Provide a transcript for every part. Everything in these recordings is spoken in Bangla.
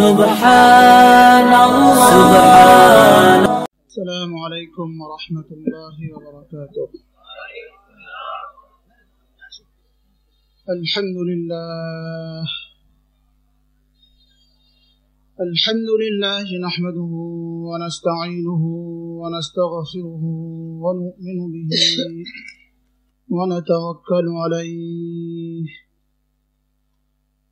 سبحان الله. سبحان السلام عليكم ورحمة الله. وبركاته الحمد لله. الحمد لله نحمده ونستعينه ونستغفره ونؤمن به ونتوكل عليه.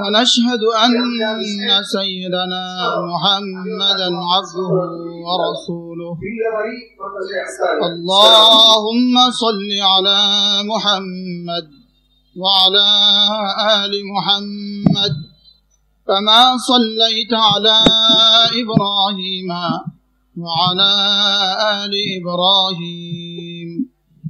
ونشهد أن سيدنا محمدا عبده ورسوله. اللهم صل على محمد وعلى آل محمد كما صليت على إبراهيم وعلى آل إبراهيم.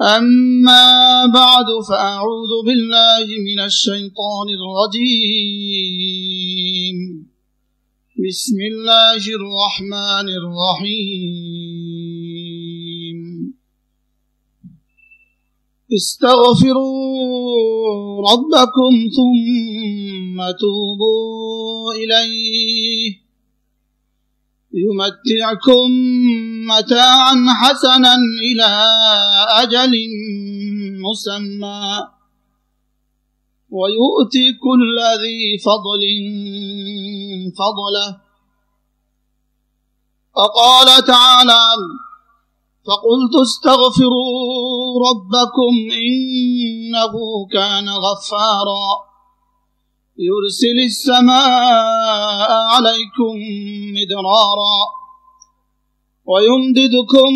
أما بعد فأعوذ بالله من الشيطان الرجيم. بسم الله الرحمن الرحيم. استغفروا ربكم ثم توبوا إليه. يمتعكم متاعا حسنا إلى أجل مسمى. ويؤتي كل ذي فضل فضله. وقال تعالى فقلت استغفروا ربكم إنه كان غفارا. يرسل السماء عليكم مدرارا ويمددكم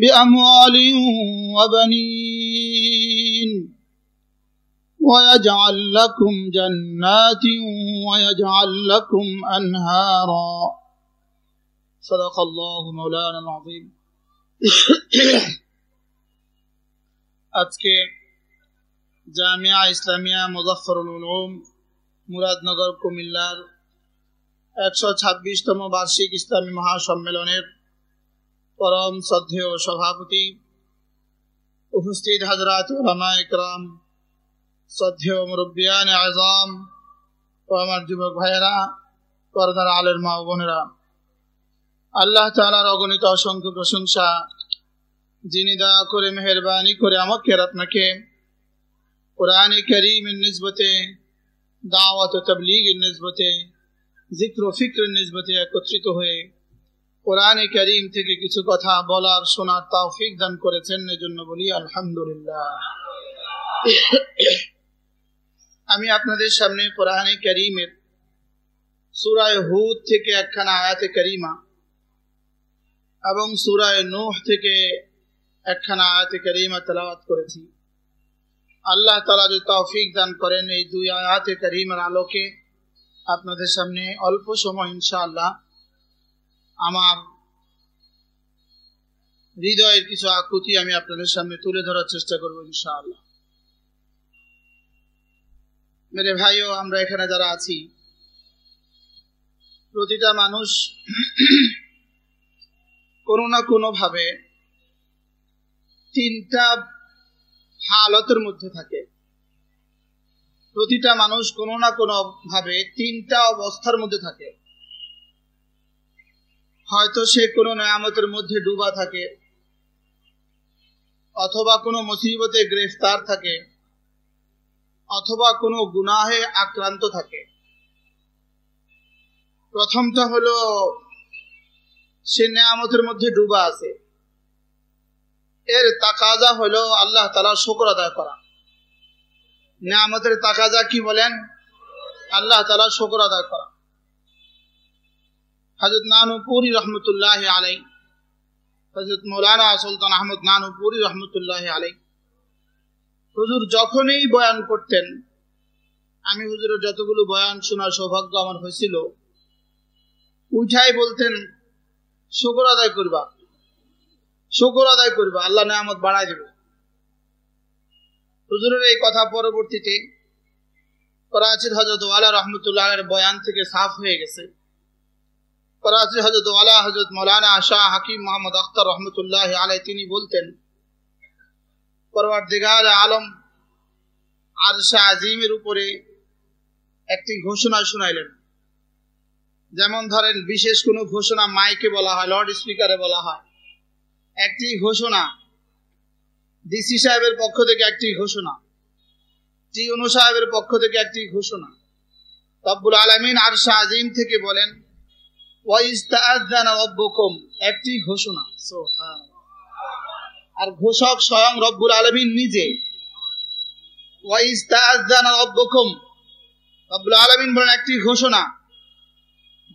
بأموال وبنين ويجعل لكم جنات ويجعل لكم أنهارا صدق الله مولانا العظيم আজকে জামিয়া ইসলামিয়া মুজাফরুল উলুম মুরাদনগর কুমিল্লার একশো ছাব্বিশতম বার্ষিক ইসলামী মহাসম্মেলনের পরম শ্রদ্ধেয় সভাপতি উপস্থিত হাজরাত ওলামা ইকরাম শ্রদ্ধেয় মুরব্বিয়ান আজম ও আমার যুবক ভাইয়েরা, পর্দার আলের মা বোনেরা। আল্লাহ তালার অগণিত অসংখ্য প্রশংসা, যিনি দয়া করে, মেহরবানি করে আমাকে আর আপনাকে কোরআনে করিমের নিসবতে, দাওয়াত তবলিগের নিসবতে জিক্র ফিক্রের নিসবতে একত্রিত হয়ে কোরআনে করিম থেকে কিছু কথা বলার, শোনার তৌফিক দান করেছেন। এজন্য বলি, আলহামদুলিল্লাহ। আমি আপনাদের সামনে কোরআনে করিমের সুরায় হুদ থেকে একখানা আয়াতে করিমা এবং সুরায় নোহ থেকে একখানা আয়াতে করিমা তেলাওয়াত করেছি। আল্লাহ তালা যদি তৌফিক দান করেন এই দুই আয়াতে করিমের আলোকে আপনাদের সামনে অল্প সময়, ইনশাআল্লাহ, আমার হৃদয়ের কিছু আকুতি আমি আপনাদের সামনে তুলে ধরার চেষ্টা করব, ইনশাআল্লাহ। মেরে ভাইও, আমরা এখানে যারা আছি, প্রতিটা মানুষ কোনো না কোনো ভাবে তিনটা হালতের মধ্যে থাকে। প্রতিটা মানুষ কোনো না কোনো ভাবে তিনটা অবস্থার মধ্যে থাকে। হয়তো সে কোনো নেয়ামতের মধ্যে ডুবা থাকে, অথবা কোনো মুসিবতে গ্রেফতার থাকে, অথবা কোনো গুনাহে আক্রান্ত থাকে। প্রথমটা হলো, সে নেয়ামতের মধ্যে ডুবা আছে। এর তাকাজা হলো আল্লাহ তালা শুকর আদায় করা। নেয়ামতের তাকাজা কি বলেন? আল্লাহ তালা শুকর আদায় করা। হজরত নানুপুরি রহমতুল্লাহ আলাই হজরত মৌলানা সুলতান আহমদ নানুপুরি রহমতুল্লাহ আলাই হুজুর যখনই বয়ান করতেন, আমি হুজুরের যতগুলো বয়ান শোনার সৌভাগ্য আমার হয়েছিল, উঠাই বলতেন, শুকর আদায় করবা, শুকর আদায় করবা, আল্লাহ নেয়ামত বাড়াই দেবে। হুজুরের এই কথা পরবর্তীতে করাচির হজরত ওয়ালা রহমতুল্লাহ বয়ান থেকে সাফ হয়ে গেছে। করাচির হজরত ওয়ালা হজরত মৌলানা শাহ হাকিম মোহাম্মদ আখতার রহমতুল্লাহ আলাই তিনি বলতেন পরবার আলম আরশা আজিমের উপরে একটি ঘোষণা শুনাইলেন। যেমন ধরেন, বিশেষ কোনো ঘোষণা মাইকে বলা হয় লাউড স্পিকারে বলা হয়। একটি ঘোষণা ডিসি সাহেবের পক্ষ থেকে একটি ঘোষণা টিউনু সাহেবের পক্ষ থেকে একটি ঘোষণা। রব্বুল আলমিন আরশা আজিম থেকে বলেন একটি ঘোষণা। আর ঘোষক স্বয়ং রব্বুল আলমিন নিজে রব্বুল আলমিন বলেন একটি ঘোষণা।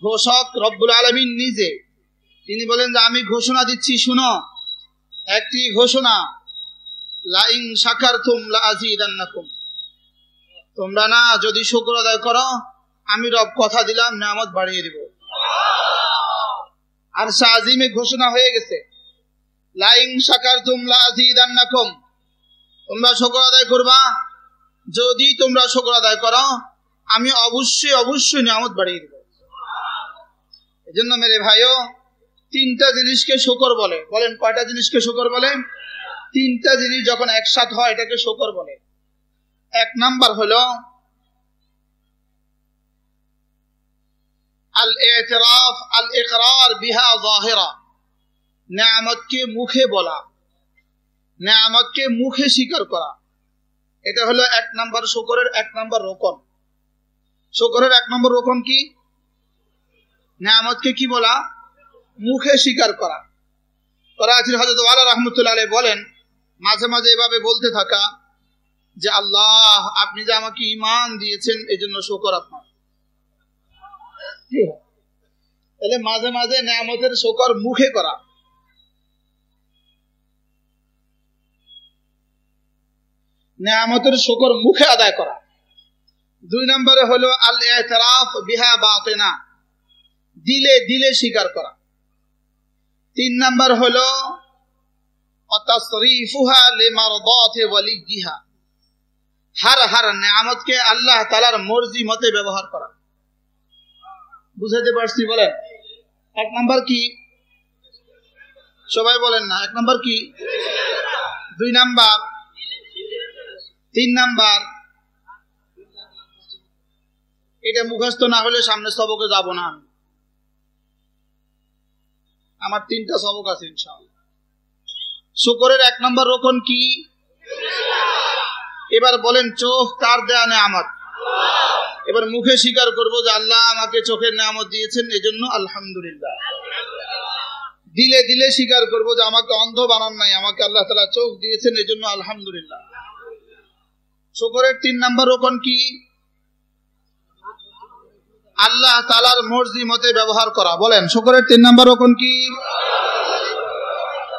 ঘোষক রব্বুল আলমিন নিজে তিনি বলেন যে আমি ঘোষণা দিচ্ছি শুনো একটি ঘোষণা। তোমরা না যদি শুক্র আদায় করো, আমি রব কথা দিলাম নামত বাড়িয়ে দিব। আর সাজিমে ঘোষণা হয়ে গেছে। লাইং সাকার তুম লাজিদান্নাকুম তোমরা শুক্র আদায় করবা? যদি তোমরা শুক্র আদায় করো, আমি অবশ্যই অবশ্যই নিয়ামত বাড়িয়ে দিব। এই জন্য মেরে ভাইও, তিনটা জিনিসকে শকর বলে। বলেন, কয়টা জিনিসকে শকর বলে তিনটা জিনিস যখন একসাথ হয়, এটাকে শকর বলে। এক নাম্বার হলো আল এতরাফ আল ইকরার বিহা জাহিরা। নেয়ামতকে মুখে বলা, নেয়ামতকে মুখে স্বীকার করা। এটা হলো এক নাম্বার শকরের এক নাম্বার রোকন। শকরের এক নম্বর রোকন কি? নেয়ামতকে কি বলা? মুখে স্বীকার করা। করাচির হজরত ওয়ালা রহমতুল্লাহ বলেন মাঝে মাঝে এভাবে বলতে থাকা যে, আল্লাহ, আপনি যে আমাকে ইমান দিয়েছেন এই জন্য শকর আপনার। তাহলে মাঝে মাঝে নেয়ামতের শকর মুখে করা। নেয়ামতের শকর মুখে আদায় করা। দুই নম্বরে হলো আল এতরাফ বিহা বাতেনা। দিলে দিলে স্বীকার করা। তিন নাম্বার হলো হার হার নেয়ামতকে আল্লাহ তালার মর্জি মতে ব্যবহার করা। বুঝাতে পারছি, বলেন? এক কি? সবাই বলেন না, এক কি? দুই নাম্বার। তিন নাম্বার। এটা মুখস্থ না হলে সামনে সবকে যাব না আমি। আমার তিনটা সবক আছে শুকরের এক নম্বর রোকন কি? এবার বলেন, চোখ কার দেয়া নেয়ামত? এবার মুখে স্বীকার করব যে আল্লাহ আমাকে চোখের নেয়ামত দিয়েছেন, এজন্য আলহামদুলিল্লাহ। দিলে দিলে স্বীকার করব যে আমাকে অন্ধ বানান নাই, আমাকে আল্লাহ তালা চোখ দিয়েছেন, এজন্য আলহামদুলিল্লাহ। শুকরের তিন নম্বর রোকন কি? আল্লাহ তালার মর্জি মতে ব্যবহার করা। বলেন, শুকরের তিন নম্বর রকম কি?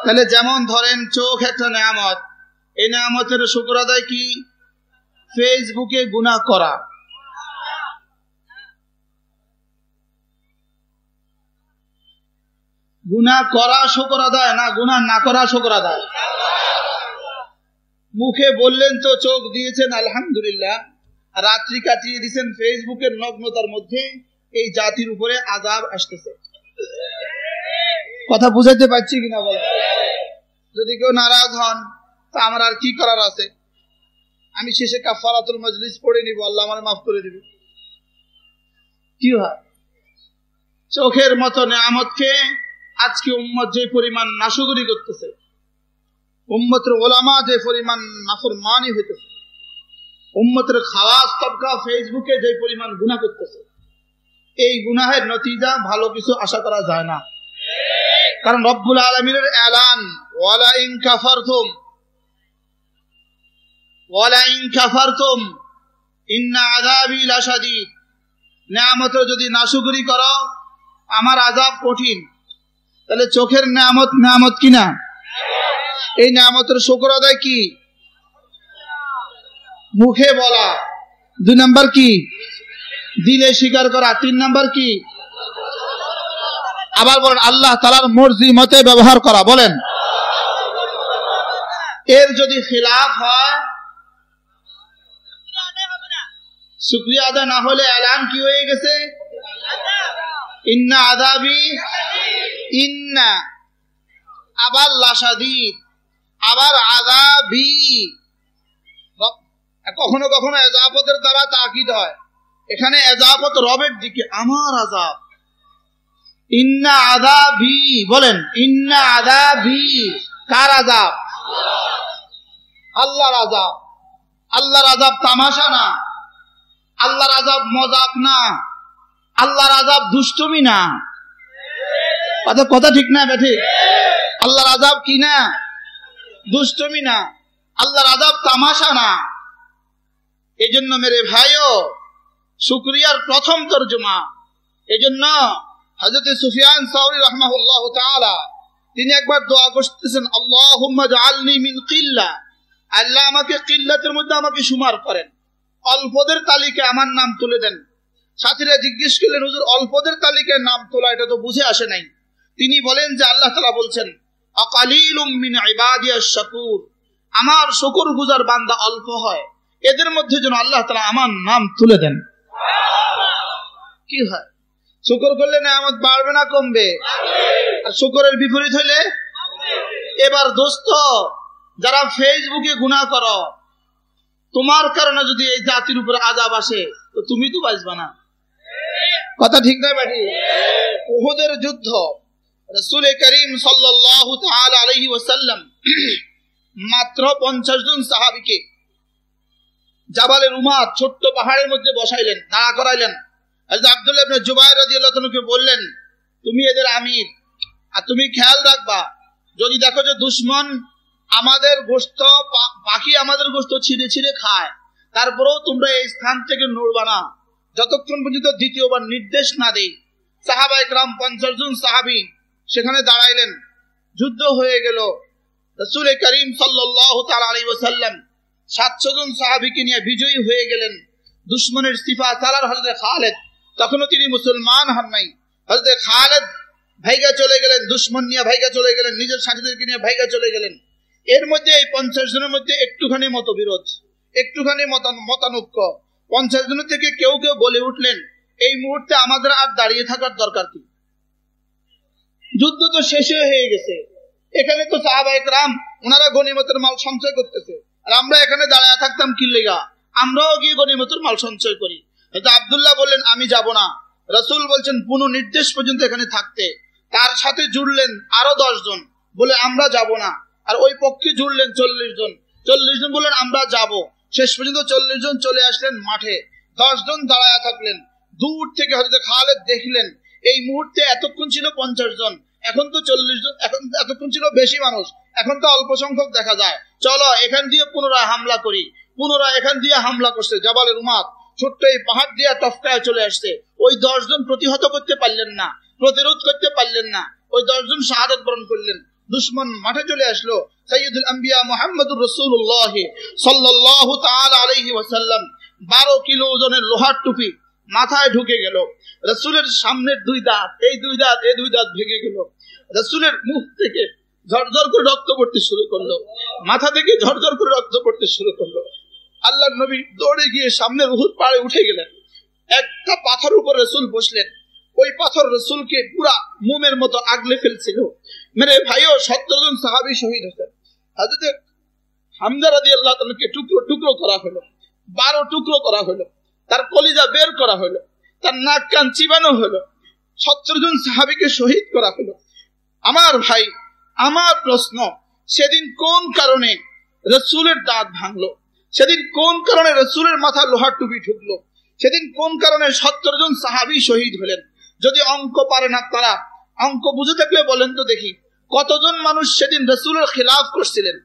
তাহলে যেমন ধরেন চোখ একটা নেয়ামত, এই নেয়ামতের শুক্র আদায় কি? ফেসবুকে গুণা করা। গুণা করা শুকর আদায় না গুণা না করা শুকর আদায়? মুখে বললেন তো চোখ দিয়েছেন, আলহামদুলিল্লাহ। রাত্রি কাটিয়ে দিয়েছেন ফেসবুকের নগ্নতার মধ্যে এই জাতির উপরে আজাব আসতেছে। কথা বুঝাইতে পারছি কিনা বলো? যদি কেউ নারাজ হন, তা আমার আর কি করার আছে? আমি শেষে কাফারাতুল মজলিস পড়ে নিব, আল্লাহ আমার মাফ করে দিবে। কি হয়? চোখের মতো নেয়ামতকে আজকে উম্মত যে পরিমাণ নাশুগুরি করতেছে, উম্মতের ওলামা যে পরিমাণ নাফর মানি হইতেছে, উম্মতের খাওয়াজ তবকা ফেসবুকে যে পরিমাণ গুণা করতেছে, এই গুনাহের নতিজা ভালো কিছু আশা করা যায় না। কারণ রব্বুল আলমিনের এলান, ওয়ালা ইন কাফারতুম, ওয়ালা ইন কাফারতুম, ইন্না যদি নাশুকরি করো, আমার আজাব কঠিন। তাহলে চোখের নিয়ামত নিয়ামত কিনা এই নিয়ামতের শুকর আদায় কি? মুখে বলা। দুই নাম্বার কি? দিলে স্বীকার করা। তিন নাম্বার কি? আবার বলেন, আল্লাহ তালার মর্জি মতে ব্যবহার করা, বলেন। এর যদি খিলাফ হয় শুক্রিয়া না হলে কি হয়ে গেছে? ইন্না আদাবি ইন্না। আবার লাসাদিদ আবার আদাবি কখনো কখনো এজাফতের দ্বারা তাকিদ হয়। এখানে এজাফত রবের দিকে, আমার আজাব ইন্না আদাবি বলেন, ইন্না আদাবি কার আজাব আল্লাহর আজাব আল্লাহর আজাব তামাশা না। আল্লাহর আজাব মজাক না। আল্লাহর আজাব দুষ্টমি না। কথা ঠিক না, বেঠি? আল্লাহর আজাব কি না? দুষ্টমি না। আল্লাহর আজাব তামাশা না। এই জন্য মেরে ভাইও, শুক্রিয়ার প্রথম তর্জমা। এই জন্য হজরত সুফিয়ান সাউরি রহমাহুল্লাহ তাআলা, তিনি একবার দোয়া করতেছেন, আল্লাহুম্মা মিন কিল্লা। আল্লাহ আমাকে কিল্লাতের মধ্যে আমাকে সুমার করেন। অল্পদের তালিকায় আমার নাম তুলে দেন। সাথীরা জিজ্ঞেস করলেন, হুজুর, অল্পদের তালিকায় নাম তোলা, এটা তো বুঝে আসে নাই। তিনি বলেন যে, আল্লাহ তালা বলছেন অকালিলুম মিন ইবাদিয়াশ শাকুর। আমার শুকর গুজার বান্দা অল্প হয়। এদের মধ্যে যেন আল্লাহ তালা আমার নাম তুলে দেন। কি হয়? শুকর করলে নেয়ামত বাড়বে না, কমবে। আর শুকরের বিপরীত হইলে, এবার দোস্ত, যারা ফেসবুকে গুণা করো, তোমার কারণে যদি এই জাতির উপরে আজাব আসে, তো তুমি তো বাঁচবা না। কথা ঠিক নয় বাড়ি উহুদের যুদ্ধ, রসুল করিম সাল্লাল্লাহু তাআলা আলাইহি ওয়াসাল্লাম মাত্র পঞ্চাশ জন সাহাবিকে জাবালের উমাদ ছোট্ট পাহাড়ের মধ্যে বসাইলেন, দাঁড়া করাইলেন। আব্দুল্লাহ বললেন, তুমি এদের আমির। আর তুমি খেয়াল রাখবা, যদি দেখো যে দুশ্মন আমাদের গোস্ত বাকি আমাদের গোস্ত ছিঁড়ে ছিঁড়ে খায়, তারপরেও তোমরা এই স্থান থেকে নড়বা না। যতক্ষণ পর্যন্ত দ্বিতীয়বার নির্দেশ না দেই, সাহাবা একরাম পঞ্চাশ জন সাহাবি সেখানে দাঁড়াইলেন। যুদ্ধ হয়ে গেল। রসুল করিম সাল্লাহ আলী ওসাল্লাম সাতশো জন সাহাবিকে নিয়ে বিজয়ী হয়ে গেলেন। দুশ্মনের সিফা তালার হজরত খালেদ। তখনও তিনি মুসলমান হন নাই। হজরত খালেদ ভাইগা চলে গেলেন, দুশ্মন নিয়ে ভাইগা চলে গেলেন, নিজের সাথীদেরকে নিয়ে ভাইগা চলে গেলেন। এর মধ্যে এই পঞ্চাশ জনের মধ্যে একটুখানি মতবিরোধ, একটুখানি মতানৈক্য। পঞ্চাশ জনের থেকে কেউ কেউ বলে উঠলেন, এই মুহূর্তে আমাদের আর দাঁড়িয়ে থাকার দরকার কি? যুদ্ধ তো শেষ হয়ে গেছে। এখানে তো সাহাবাহিক রাম ওনারা গণিমতের মাল সঞ্চয় করতেছে। আর আমরা এখানে দাঁড়ায় থাকতাম কি লেগা? আমরাও গিয়ে গণিমতের মাল সঞ্চয় করি। আবদুল্লাহ বললেন, আমি যাব না। রসুল বলছেন, পুনঃ নির্দেশ পর্যন্ত এখানে থাকতে। তার সাথে জুড়লেন আরও দশ জন। বলে, আমরা যাব না। আর ওই পক্ষে জুড়লেন চল্লিশ জন। চল্লিশ জন বললেন, আমরা যাব। শেষ পর্যন্ত চল্লিশ জন চলে আসলেন মাঠে। দশ জন দাঁড়ায় থাকলেন। দূর থেকে হয়তো খালেদ দেখলেন, এই মুহূর্তে এতক্ষণ ছিল পঞ্চাশ জন। এখন তো চল্লিশ জন, এখন এতক্ষণ ছিল বেশি মানুষ। এখন তো অল্প সংখ্যক দেখা যায়। চলো, এখান দিয়ে পুনরায় হামলা করি। পুনরায় এখান দিয়ে হামলা করছে। জবালের উমাদ ছোট্ট এই পাহাড় দিয়ে টফকায় চলে আসছে। ওই দশজন প্রতিহত করতে পারলেন না, প্রতিরোধ করতে পারলেন না, ওই দশজন শাহাদত বরণ করলেন। দুশ্মন মাঠে চলে আসলো সৈয়দুল আম্বিয়া রসুল্লাহ সাল্লাহ ওয়াসাল্লাম। বারো কিলো ওজনের লোহার টুপি মাথায় ঢুকে গেল। রসুলের সামনের দুই দাঁত, এই দুই দাঁত, এই দুই দাঁত ভেঙে গেল। রসুলের মুখ থেকে ঝরঝর করে রক্ত পড়তে শুরু করল। মাথা থেকে ঝরঝর করে রক্ত পড়তে শুরু করল। আল্লাহ নবী দৌড়ে গিয়ে সামনের উহুদ পাড়ে উঠে গেলেন। একটা পাথর উপর রসুল বসলেন। ওই পাথর রসুলকে পুরা মোমের মতো আগলে ফেলছিল। মেরে ভাইও সত্তর সাহাবি শহীদ হতেন হাজরতে হামজা রাদি আল্লাহ তালকে টুকরো টুকরো করা হলো, বারো টুকরো করা হলো, তার কলিজা বের করা হলো, তার নাক কান চিবানো হলো সত্তর সাহাবিকে শহীদ করা হলো। আমার ভাই, আমার প্রশ্ন, সেদিন কোন কারণে রসুলের দাঁত ভাঙলো? সেদিন কোন কারণে রসুলের মাথা লোহার টুপি ঢুকলো? সেদিন কোন কারণে সত্তর জন সাহাবি শহীদ হলেন? যদি অঙ্ক পারে না তারা, অঙ্ক বুঝে থাকলে বলেন তো দেখি, কতজন মানুষ সেদিন রসুলের খিলাফ করছিলেন?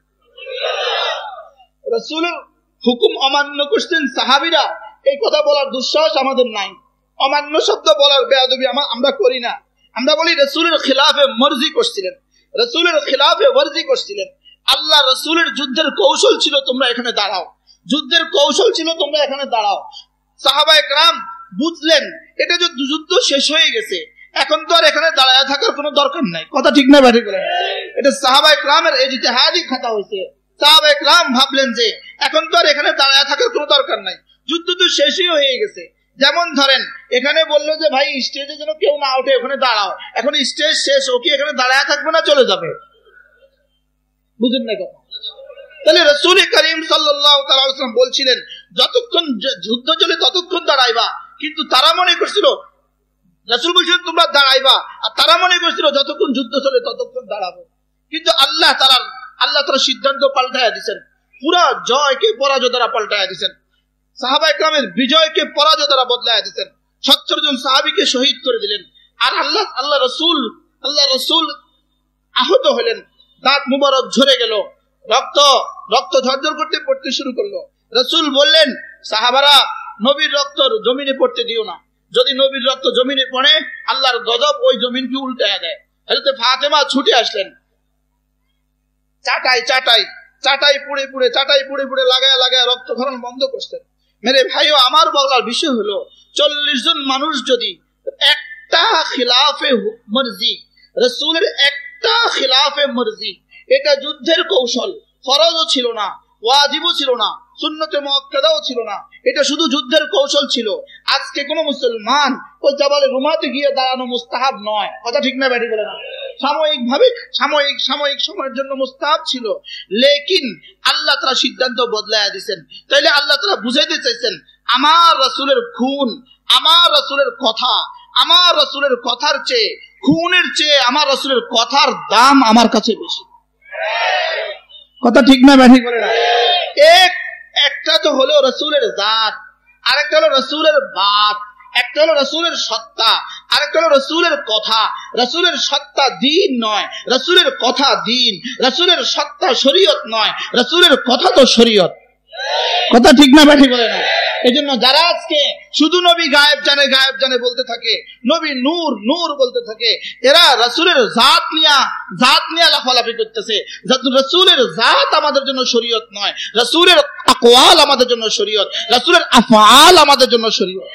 রসুলের হুকুম অমান্য করছেন সাহাবিরা, এই কথা বলার দুঃসাহস আমাদের নাই। অমান্য শব্দ বলার বেয়াদবি আমরা করি না। আমরা বলি রসুলের খিলাফে মর্জি করছিলেন। রসুলের খিলাফে ওয়ার্জি করছিলেন। আল্লাহ রসুলের যুদ্ধের কৌশল ছিল তোমরা এখানে দাঁড়াও। যুদ্ধের কৌশল ছিল, তোমরা এখানে দাঁড়াও। সাহাবা একরাম বুঝলেন, এটা যে যুদ্ধ শেষ হয়ে গেছে, এখন তো আর এখানে দাঁড়ায় থাকার কোনো দরকার নাই। কথা ঠিক না ব্যাটি করেন এটা সাহাবা একরামের এই জিতেহাদি খাতা হয়েছে। সাহাবা একরাম ভাবলেন যে, এখন তো আর এখানে দাঁড়ায় থাকার কোনো দরকার নাই। যুদ্ধ তো শেষই হয়ে গেছে। যেমন ধরেন, এখানে বলল যে, ভাই স্টেজে যেন কেউ না ওঠে ওখানে দাঁড়াও। এখন স্টেজ শেষ, ও কি এখানে দাঁড়ায় থাকবে না চলে যাবে? বুঝেন না কথা। তাহলে রসুল করিম সাল্লাম বলছিলেন, যতক্ষণ যুদ্ধ চলে ততক্ষণ দাঁড়াইবা। কিন্তু তারা মনে করছিল, রসুল বলছিলেন, তোমরা দাঁড়াইবা। আর তারা মনে করছিল, যতক্ষণ যুদ্ধ চলে ততক্ষণ দাঁড়াবো। কিন্তু আল্লাহ তারা আল্লাহ তারা সিদ্ধান্ত পাল্টাইয়া দিচ্ছেন পুরা জয়কে পরাজয় দ্বারা পাল্টাইয়া দিচ্ছেন সাহাবা ইকরামের বিজয়কে পরাজয় দ্বারা বদলাইয়া দিচ্ছেন সত্তর জন সাহাবিকে শহীদ করে দিলেন। আর আল্লাহ আল্লাহ রসুল আল্লাহ রসুল আহত হলেন। দাঁত মুবারক ঝরে গেল। রক্ত রক্ত ঝরঝর করতে পড়তে শুরু করল। রসুল বললেন, সাহাবারা, নবীর রক্ত জমিনে পড়তে দিও না। যদি নবীর রক্ত জমিনে পড়ে, আল্লাহর গজব ওই জমিনকে উল্টায় দেয়। হয়তো ফাতেমা ছুটে আসলেন। চাটাই চাটাই চাটাই পুড়ে পুড়ে চাটাই পুড়ে পুড়ে লাগায় লাগায় রক্তক্ষরণ বন্ধ করছেন। মেরে ভাইও, আমার বলার বিষয় হলো, চল্লিশ জন মানুষ যদি একটা খিলাফে মর্জি, রসুলের একটা খিলাফে মর্জি এটা যুদ্ধের কৌশল। ফরজও ছিল না, ওয়াজিবও ছিল না, সুন্নতে মক্কাদাও ছিল না। এটা শুধু যুদ্ধের কৌশল ছিল। আজকে কোন মুসলমান ওই জাবালে রুমাতে গিয়ে দাঁড়ানো মুস্তাহাব নয়। কথা ঠিক না, ব্যাটি বলে না। সাময়িক ভাবে, সাময়িক সাময়িক সময়ের জন্য মুস্তাহাব ছিল। লেকিন আল্লাহ তারা সিদ্ধান্ত বদলাইয়া দিচ্ছেন তাইলে আল্লাহ তারা বুঝাইতে চাইছেন, আমার রাসুলের খুন, আমার রাসুলের কথা, আমার রাসুলের কথার চেয়ে, খুনের চেয়ে আমার রাসুলের কথার দাম আমার কাছে বেশি। কথা ঠিক না ব্যাঠিক করে না। এক, একটা তো হলো রসুলের জাত, আরেকটা হলো রসুলের বাত, একটা হলো রসুলের সত্তা, আরেকটা হলো রসুলের কথা। রসুলের সত্তা দিন নয়, রসুলের কথা দিন। রসুলের সত্তা শরীয়ত নয়, রসুলের কথা তো শরীয়ত। কথা ঠিক না, ব্যাঠি বলে না। এই জন্য যারা আজকে শুধু নবী গায়েব জানে গায়েব জানে বলতে থাকে, নবী নূর নূর বলতে থাকে, এরা রসুলের জাত নিয়া জাত নিয়া লাফালাফি করতেছে। রসুলের জাত আমাদের জন্য শরীয়ত নয়। রসুলের আকোয়াল আমাদের জন্য শরীয়ত। রসুলের আফাল আমাদের জন্য শরীয়ত।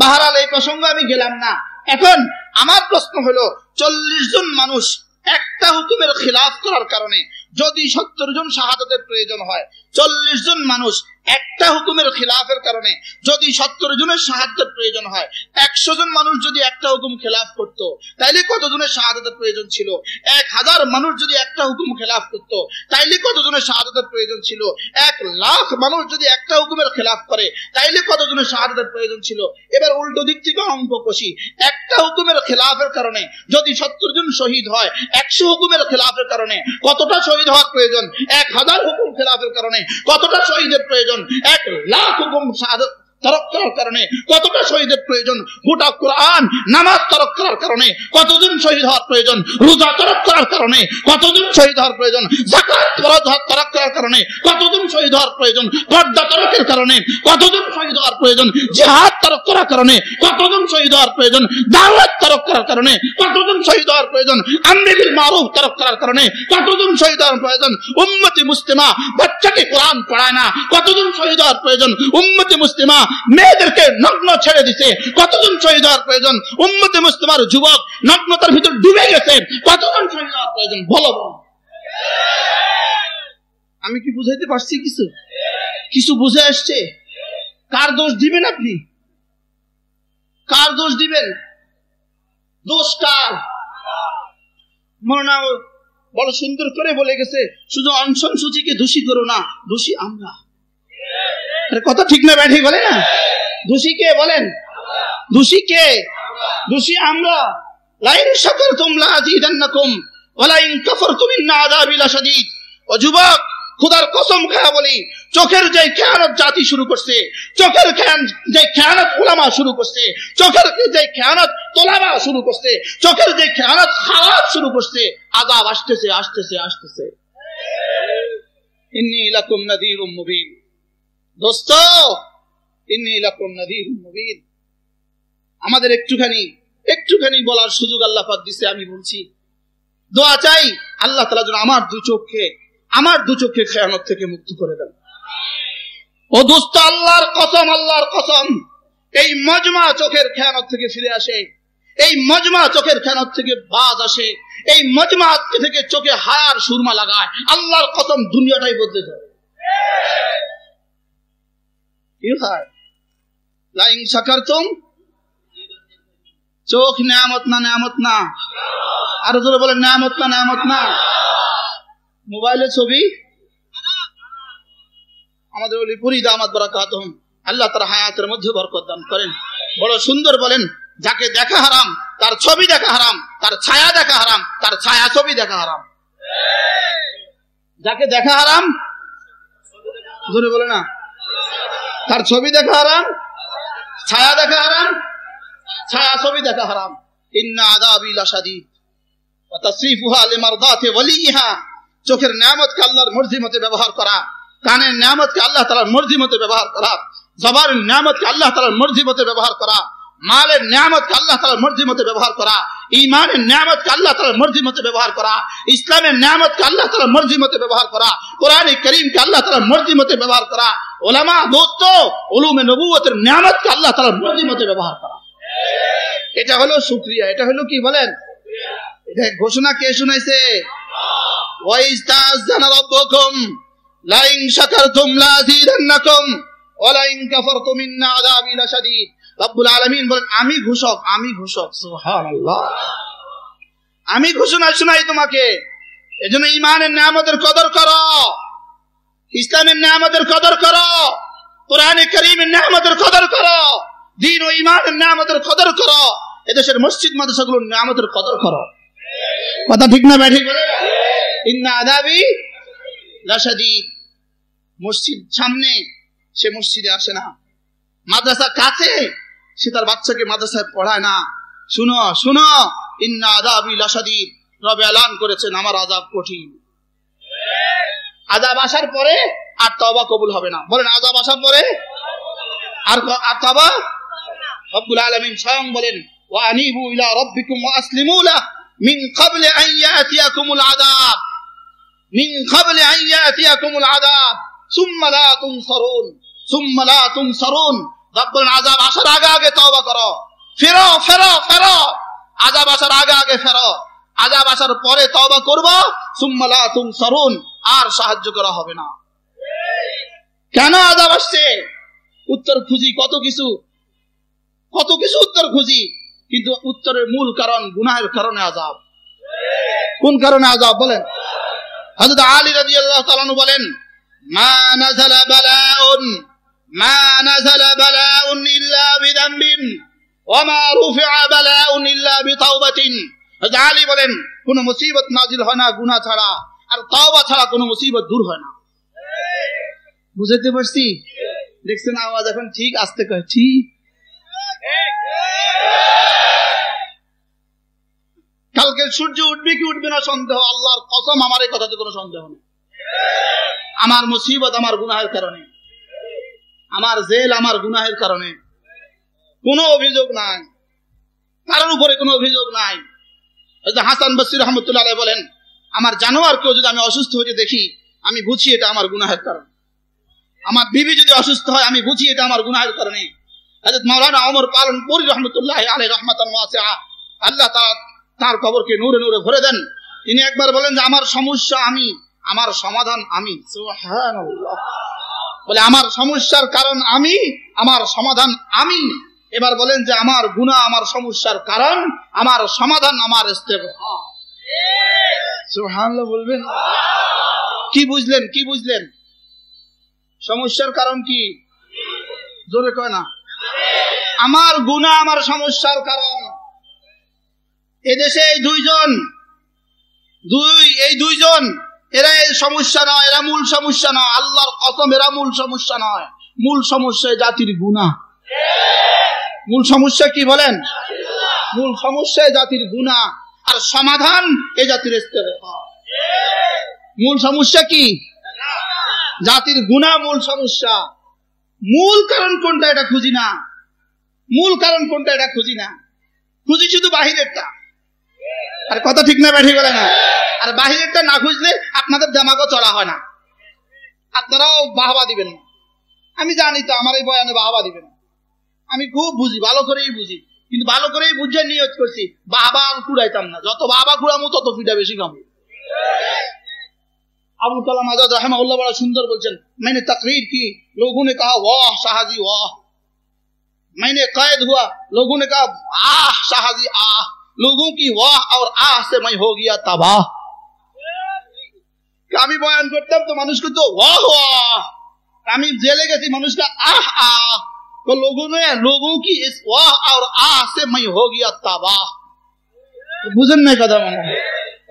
বাহারাল, এই প্রসঙ্গে আমি গেলাম না। এখন আমার প্রশ্ন হলো, চল্লিশ জন মানুষ একটা হুকুমের খিলাফ করার কারণে যদি সত্তর জন শাহাদাতের প্রয়োজন হয় চল্লিশ জন মানুষ একটা হুকুমের খিলাফের কারণে যদি সত্তর জনের সাহায্যের প্রয়োজন হয়, একশো জন মানুষ যদি একটা হুকুম খেলাফ করত, তাইলে কতজনের শাহাদাতের প্রয়োজন ছিল? এক হাজার মানুষ যদি একটা হুকুম খেলাফ করত, তাইলে কতজনের শাহাদাতের প্রয়োজন ছিল? এক লাখ মানুষ যদি একটা হুকুমের খেলাফ করে, তাইলে কতজনের শাহাদাতের প্রয়োজন ছিল? এবার উল্টো দিক থেকে অঙ্ক কষি একটা হুকুমের খেলাফের কারণে যদি সত্তর জন শহীদ হয়, একশো হুকুমের খেলাফের কারণে কতটা শহীদ হওয়ার প্রয়োজন? এক হাজার হুকুম খেলাফের কারণে কতটা শহীদের প্রয়োজন? এক লাখ হুকুম তরক করার কারণে, কতটা শহীদের প্রয়োজন? গোটা কোরআন নামাজ তরক করার কারণে, কতজন শহীদ হওয়ার প্রয়োজন? রোজা তরক করার কারণে, কতজন শহীদ হওয়ার প্রয়োজন? জাকাত তরক করার কারণে, কতজন শহীদ হওয়ার প্রয়োজন? পর্দা তরকের কারণে, কতজন শহীদ হওয়ার প্রয়োজন? জেহাদ তরক করার কারণে, কতজন শহীদ হওয়ার প্রয়োজন? দাওয়াত তরক করার কারণে, কতজন শহীদ হওয়ার প্রয়োজন? মারুফ তরক করার কারণে, কতজন শহীদ হওয়ার প্রয়োজন? উম্মতি বাচ্চাকে কোরআন পড়ায় না, কতজন শহীদ হওয়ার প্রয়োজন? উম্মতি মুসলিমা মেয়েদেরকে নগ্ন ছেড়ে দিছে। কতজন শহীদ হওয়ার প্রয়োজন? উম্মতে মুসলিমার যুবক নগ্নতার ভিতর ডুবে গেছে। কতজন শহীদ হওয়ার প্রয়োজন? বলো আমি কি বুঝাইতে পারছি কিছু? কিছু বুঝে আসছে? কার দোষ দিবেন আপনি? কার দোষ দিবেন? দোষ কার? মরনা বড় সুন্দর করে বলে গেছে, শুধু অনশন সূচিকে দোষী করো না, দোষী আমরা। কথা ঠিক না ব্যাঠি বলে না? দোষী কে বলেন? দোষী কে? দোষী আমরা। লাইন সকর তোমলা আজিদান্নাকুম, ওয়ালাইন কাফারতুম ইন্না আযাবি লাশাদীদ ও যুবক, খুদার কসম খায়া বলি, চোখের যে খেয়ানত জাতি শুরু করছে, চোখের যে খেয়ানত উলামা শুরু করছে, চোখের যে খেয়ানত তোলাবা শুরু করছে, চোখের যে খেয়ানত খাওয়াত শুরু করছে আজাব আসতেছে আসতেছে আসতেছে। ইন্নি লাকুম নাযীরুম মুবিন। দোস্ত আমাদের একটুখানি একটুখানি বলার সুযোগ আল্লাহ পাক দিছে, আমি বলছি, দোয়া চাই আল্লাহ তালা যেন আমার দু চোখকে, আমার দু চোখকে খেয়ানত থেকে মুক্ত করে দেন। ও দোস্ত, আল্লাহর কসম আল্লাহর কসম, এই মজমা চোখের খেয়ানত থেকে ফিরে আসে, এই মজমা চোখের খেয়ানত থেকে বাজ আসে, এই মজমা থেকে চোখে হায়ার সুরমা লাগায়, আল্লাহর কসম দুনিয়াটাই বদলে যায়। চোখ নেয়ামত না নেয়ামত না? আরও জোরে বলেন নেয়ামত না নেয়ামত না? মোবাইলের ছবি? আমাদের ওলি পুরি দামাত বরাকাত আল্লাহ তার হায়াতের মধ্যে বরকত দান করেন। বড় সুন্দর বলেন, যাকে দেখা হারাম, তার ছবি দেখা হারাম, তার ছায়া দেখা হারাম, তার ছায়া ছবি দেখা হারাম। যাকে দেখা হারাম, জোরে বলে না? তার ছবি দেখা হারাম? ছায়া দেখা হারাম? ছায়া ছবি দেখা হারাম। ইন্না আদাবি লাশাদীদ। ওয়া তাসরিফুহা লিমারদাতি ওয়ালিহা চোখের নিয়ামতকে আল্লাহর মর্জি মতে ব্যবহার করা। কানের নিয়ামতকে আল্লাহ তাআলার মর্জি মতে ব্যবহার করা। জবানের নিয়ামতকে আল্লাহ তাআলার মর্জি মতে ব্যবহার করা। মালের নিয়ামতকে আল্লাহ তালার মর্জি মতে ব্যবহার করা, ইমানের নিয়ামতকে আল্লাহ তালার মর্জি মতে ব্যবহার করা, ইসলামের নিয়ামতকে আল্লাহ তালার মর্জি মতে ব্যবহার করা, কোরআন করিমকে আল্লাহ তালার মর্জি মতে ব্যবহার করা, ওলামা, দোস্ত, উলুমে নবুয়তের নিয়ামতকে আল্লাহ তালার মর্জি মতে ব্যবহার করা। এটা হলো সুক্রিয়া, এটা হলো কি বলেন? এটা ঘোষণা কে শুনাইছে? লাইং রব্বুল আলামিন বলেন, আমি ঘোষক আমি ঘোষক। আমি ঘোষণা শোনাই তোমাকে। এজন্য ইমানের নিয়ামতের কদর করো। ইসলামের নিয়ামতের কদর করো। কোরআনে করিমের নিয়ামতের কদর করো। দিন ও ইমানের নিয়ামতের কদর করো। এদেশের মসজিদ, মাদ্রাসাগুলোর নিয়ামতের কদর করো। কথা ঠিক না ব্যাঠিক? ইন্না আদাবি লাশাদীদ। মসজিদ সামনে, সে মসজিদে আসে না। মাদ্রাসা কাছে সে তার বাচ্চাকে মাদ্রাসায় পড়ায় না। শুনো শুনো। ইন্না আদাবি লাশাদীদ। রবে এলান করেছেন আমার আজাব কঠিন। আজাব আসার পরে আর তবা কবুল হবে না। বলেন আজাব আসার পরে আর আর তবা রব্বুল স্বয়ং বলেন, ওয়া ইলা রাব্বিকুম ওয়া আসলিমু লাহ মিন ক্বাবলি আন ইয়াতিয়াকুমুল আযাব। মিন ক্বাবলি আন ইয়াতিয়াকুমুল আযাব। সুম্মা লা তুনসারুন। সুম্মা লা তুনসারুন। রব্বুল আযাব আসার আগে আগে তওবা করো। ফেরো ফেরো ফেরো। আযাব আসার আগে আগে ফেরো। আযাব আসার পরে তওবা করব। সুম্মা লা তুনসারুন, আর সাহায্য করা হবে না। কেন আযাব আসছে? উত্তর খুঁজি, কত কিছু? কত কিছু উত্তর খুঁজি, কিন্তু উত্তরের মূল কারণ গুনাহের কারণে আজাব কোন কারণে আজাব বলেন? হযরত আলী রাদিয়াল্লাহু তাআলা বলেন, মা নাযালা বালাউন বালাউন ইল্লা বিযামবিন ওয়া মা রুফিআ বালাউন ইল্লা বিতাওবাতিন। হযরত আলী বলেন, কোন মুসিবত নাজিল হয় না, গুনাহ ছাড়া, আর তওবা ছাড়া কোন মুসিবত দূর হয় না। বুঝাতে পারছি? দেখছেন আওয়াজ এখন ঠিক, আসতে কয়, ঠিক। কালকে সূর্য উঠবে কি উঠবে না সন্দেহ, আল্লাহর কসম, আমার এই কথাতে কোনো সন্দেহ নেই। আমার মুসিবত, আমার গুনাহের কারণে। আমার জেল আমার গুনাহের কারণে। কোনো অভিযোগ নাই। কারোর উপরে কোনো অভিযোগ নাই। হাসান বসির রহমতুল্লাহ বলেন, আমার জানোয়ার কেউ যদি আমি অসুস্থ হয়ে দেখি, আমি বুঝি এটা আমার গুনাহের কারণ। আমার বিবি যদি অসুস্থ হয়, আমি বুঝি এটা আমার গুনাহের কারণে। হাজরত মাওলানা অমর পালন পুরি রহমতুল্লাহ আলী রহমতান আল্লাহ তার কবরকে নূরে নূরে ভরে দেন। তিনি একবার বলেন যে, আমার সমস্যা আমি, আমার সমাধান আমি। বলে, আমার সমস্যার কারণ আমি, আমার সমাধান আমি। এবার বলেন যে, আমার গুণা আমার সমস্যার কারণ, আমার সমাধান আমার বলবেন? কি বুঝলেন কি বুঝলেন? সমস্যার কারণ কি? জোরে কয় না। আমার গুণা আমার সমস্যার কারণ। এদেশে এই দুইজন, দুই, এই দুইজন এরা এই সমস্যা নয়, এরা মূল সমস্যা নয়। আল্লাহর কসম, এরা মূল সমস্যা নয়। মূল সমস্যা জাতির গুণা মূল সমস্যা কি বলেন? মূল সমস্যা জাতির গুণা আর সমাধান এ জাতির মূল সমস্যা কি? জাতির গুণা মূল সমস্যা। মূল কারণ কোনটা এটা খুঁজি না। মূল কারণ কোনটা এটা খুঁজি না। খুঁজি শুধু বাহিরেরটা। আর কথা ঠিক না, ব্যাঠি বলে না। আর বাহিরেরটা না খুঁজলে আপনাদের জামাগো চড়া হয় না আপনারাও বাহবা দিবেন না আমি জানি তো আমার এই বয়ানে বাহবা দিবেন না আমি খুব বুঝি ভালো করেই বুঝি কিন্তু ভালো করেই বুঝে নিয়ত করছি বাবা কুড়াইতাম না যত বাবা কুড়ামো তত ফিটা বেশি কামো আবুল কালাম আজাদ রহমাউল্লাহ বড় সুন্দর বলছেন मैंने तकरीर की लोगों ने कहा वाह शाहजी वाह मैंने कैद हुआ लोगों ने कहा आह शाहजी आह लोगों की वाह और आह से मैं हो गया तबाह আমি বয়ান করতাম তো মানুষ করতো ওয়াহ ওয়াহ আমি জেলে গেছি মানুষটা আহ আহ তো লোগों ने लोगों की इस वाह और आह से मैं हो गया तबाह বুঝেন না কথা মনে হয়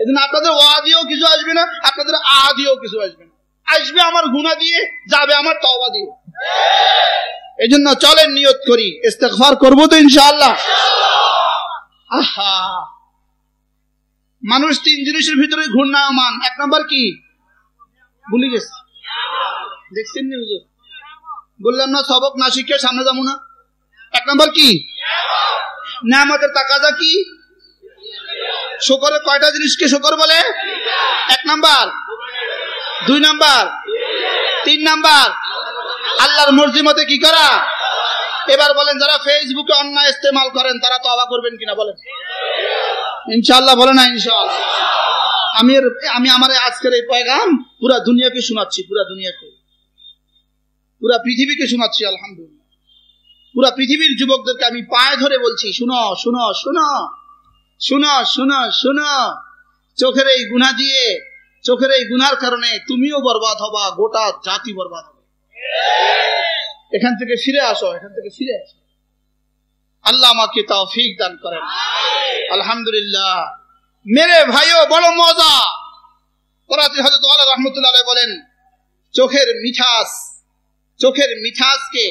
এজন্য আপনাদের ওয়া দিয়েও কিছু আসবে না আপনাদের আ দিয়েও কিছু আসবে না আসবে আমার গুণা দিয়ে যাবে আমার তওবা দিয়ে এই জন্য চলেন নিয়ত করি ইস্তেগফার করবো তো ইনশাআল্লাহ আহা মানুষ তিন জিনিসের ভিতরে ঘূর্ণায়মান এক নম্বর কি ভুলে গেছে। দেখছেন বললাম না, সবক না শিখে সামনে যাব না। এক নম্বর কি? নামাতের তাকাজা কি? শকরের কয়টা জিনিসকে শোকর বলে? এক নাম্বার। দুই নাম্বার। তিন নাম্বার। আল্লাহর মর্জি মতে কি করা? এবার বলেন, যারা ফেসবুকে অন্যায় ইস্তেমাল করেন, তারা তো অবাক করবেন কিনা বলেন? ইনশাআল্লাহ বলে না, ইনশাআল্লাহ। আমি আমি আমার আজকের এই পয়গাম পুরা দুনিয়াকে শোনাচ্ছি, পুরা দুনিয়াকে। পুরা পৃথিবীকে শোনাচ্ছি, আলহামদুলিল্লাহ। পুরা পৃথিবীর যুবকদেরকে আমি পায়ে ধরে বলছি, শুনো শুনো শুনো শুনো শুনো শুনো। চোখের এই গুণা দিয়ে, চোখের এই গুনার কারণে তুমিও বরবাদ হবা, গোটা জাতি বরবাদ হবে। এখান থেকে ফিরে আসো, এখান থেকে ফিরে আসো। আল্লাহ আমাকে তৌফিক দান করেন। আলহামদুলিল্লাহ। মেরে ভাইও বড় মজা। করাচি হজরত রহমতুল্লাহ বলেন চোখের মিঠাস চোখের মিঠাসকে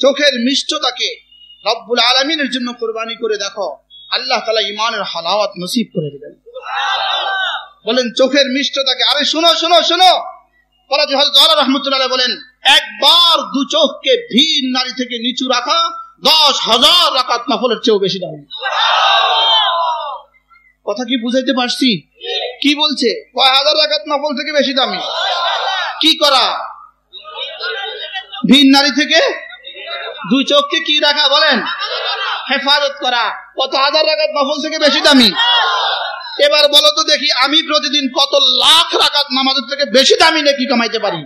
চোখের মিষ্টতাকে রব্বুল আলমিনের জন্য কোরবানি করে দেখো। আল্লাহ তালা ইমানের হালাওয়াত নসিব করে দেবেন। বলেন চোখের মিষ্টতাকে আরে শুনো শুনো শুনো। করাচি হজরত আল্লাহ রহমতুল্লাহ বলেন একবার দু চোখকে ভিন নারী থেকে নিচু রাখা দশ হাজার রাকাত নফলের চেয়েও বেশি দাম। কথা কি বুঝাইতে পারছি? কি বলছে? কয় হাজার রাকাত নফল থেকে বেশি দামি। কি করা? ভিন নারী থেকে? দুই চোখকে কি রাখা বলেন? হেফাজত করা। কত হাজার রাকাত নফল থেকে বেশি দামি? এবার বলো তো দেখি আমি প্রতিদিন কত লাখ রাকাত নামাজের থেকে বেশি দামি নাকি কামাইতে পারি?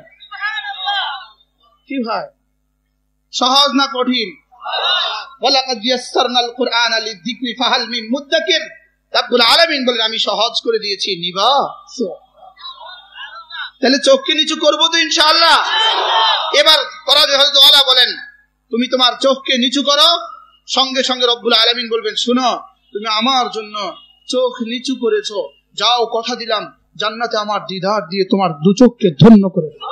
কি ভাই? সহজ না কঠিন? ওয়ালাকাদ ইয়াসসারনাল কুরআন লিযিকরি ফাহাল মিন মুদ্দাকির। রাব্বুল আলামিন বলেন, আমি সহজ করে দিয়েছি, নিবা। তাহলে চোখকে নিচু করব তো ইনশাআল্লাহ। এবার যে হয়তো আলা বলেন, তুমি তোমার চোখকে নিচু করো। সঙ্গে সঙ্গে রব্বুল আলামিন বলবেন, শুনো, তুমি আমার জন্য চোখ নিচু করেছ। যাও, কথা দিলাম। জান্নাতে আমার দিদার দিয়ে তোমার দু চোখকে ধন্য করে দেব।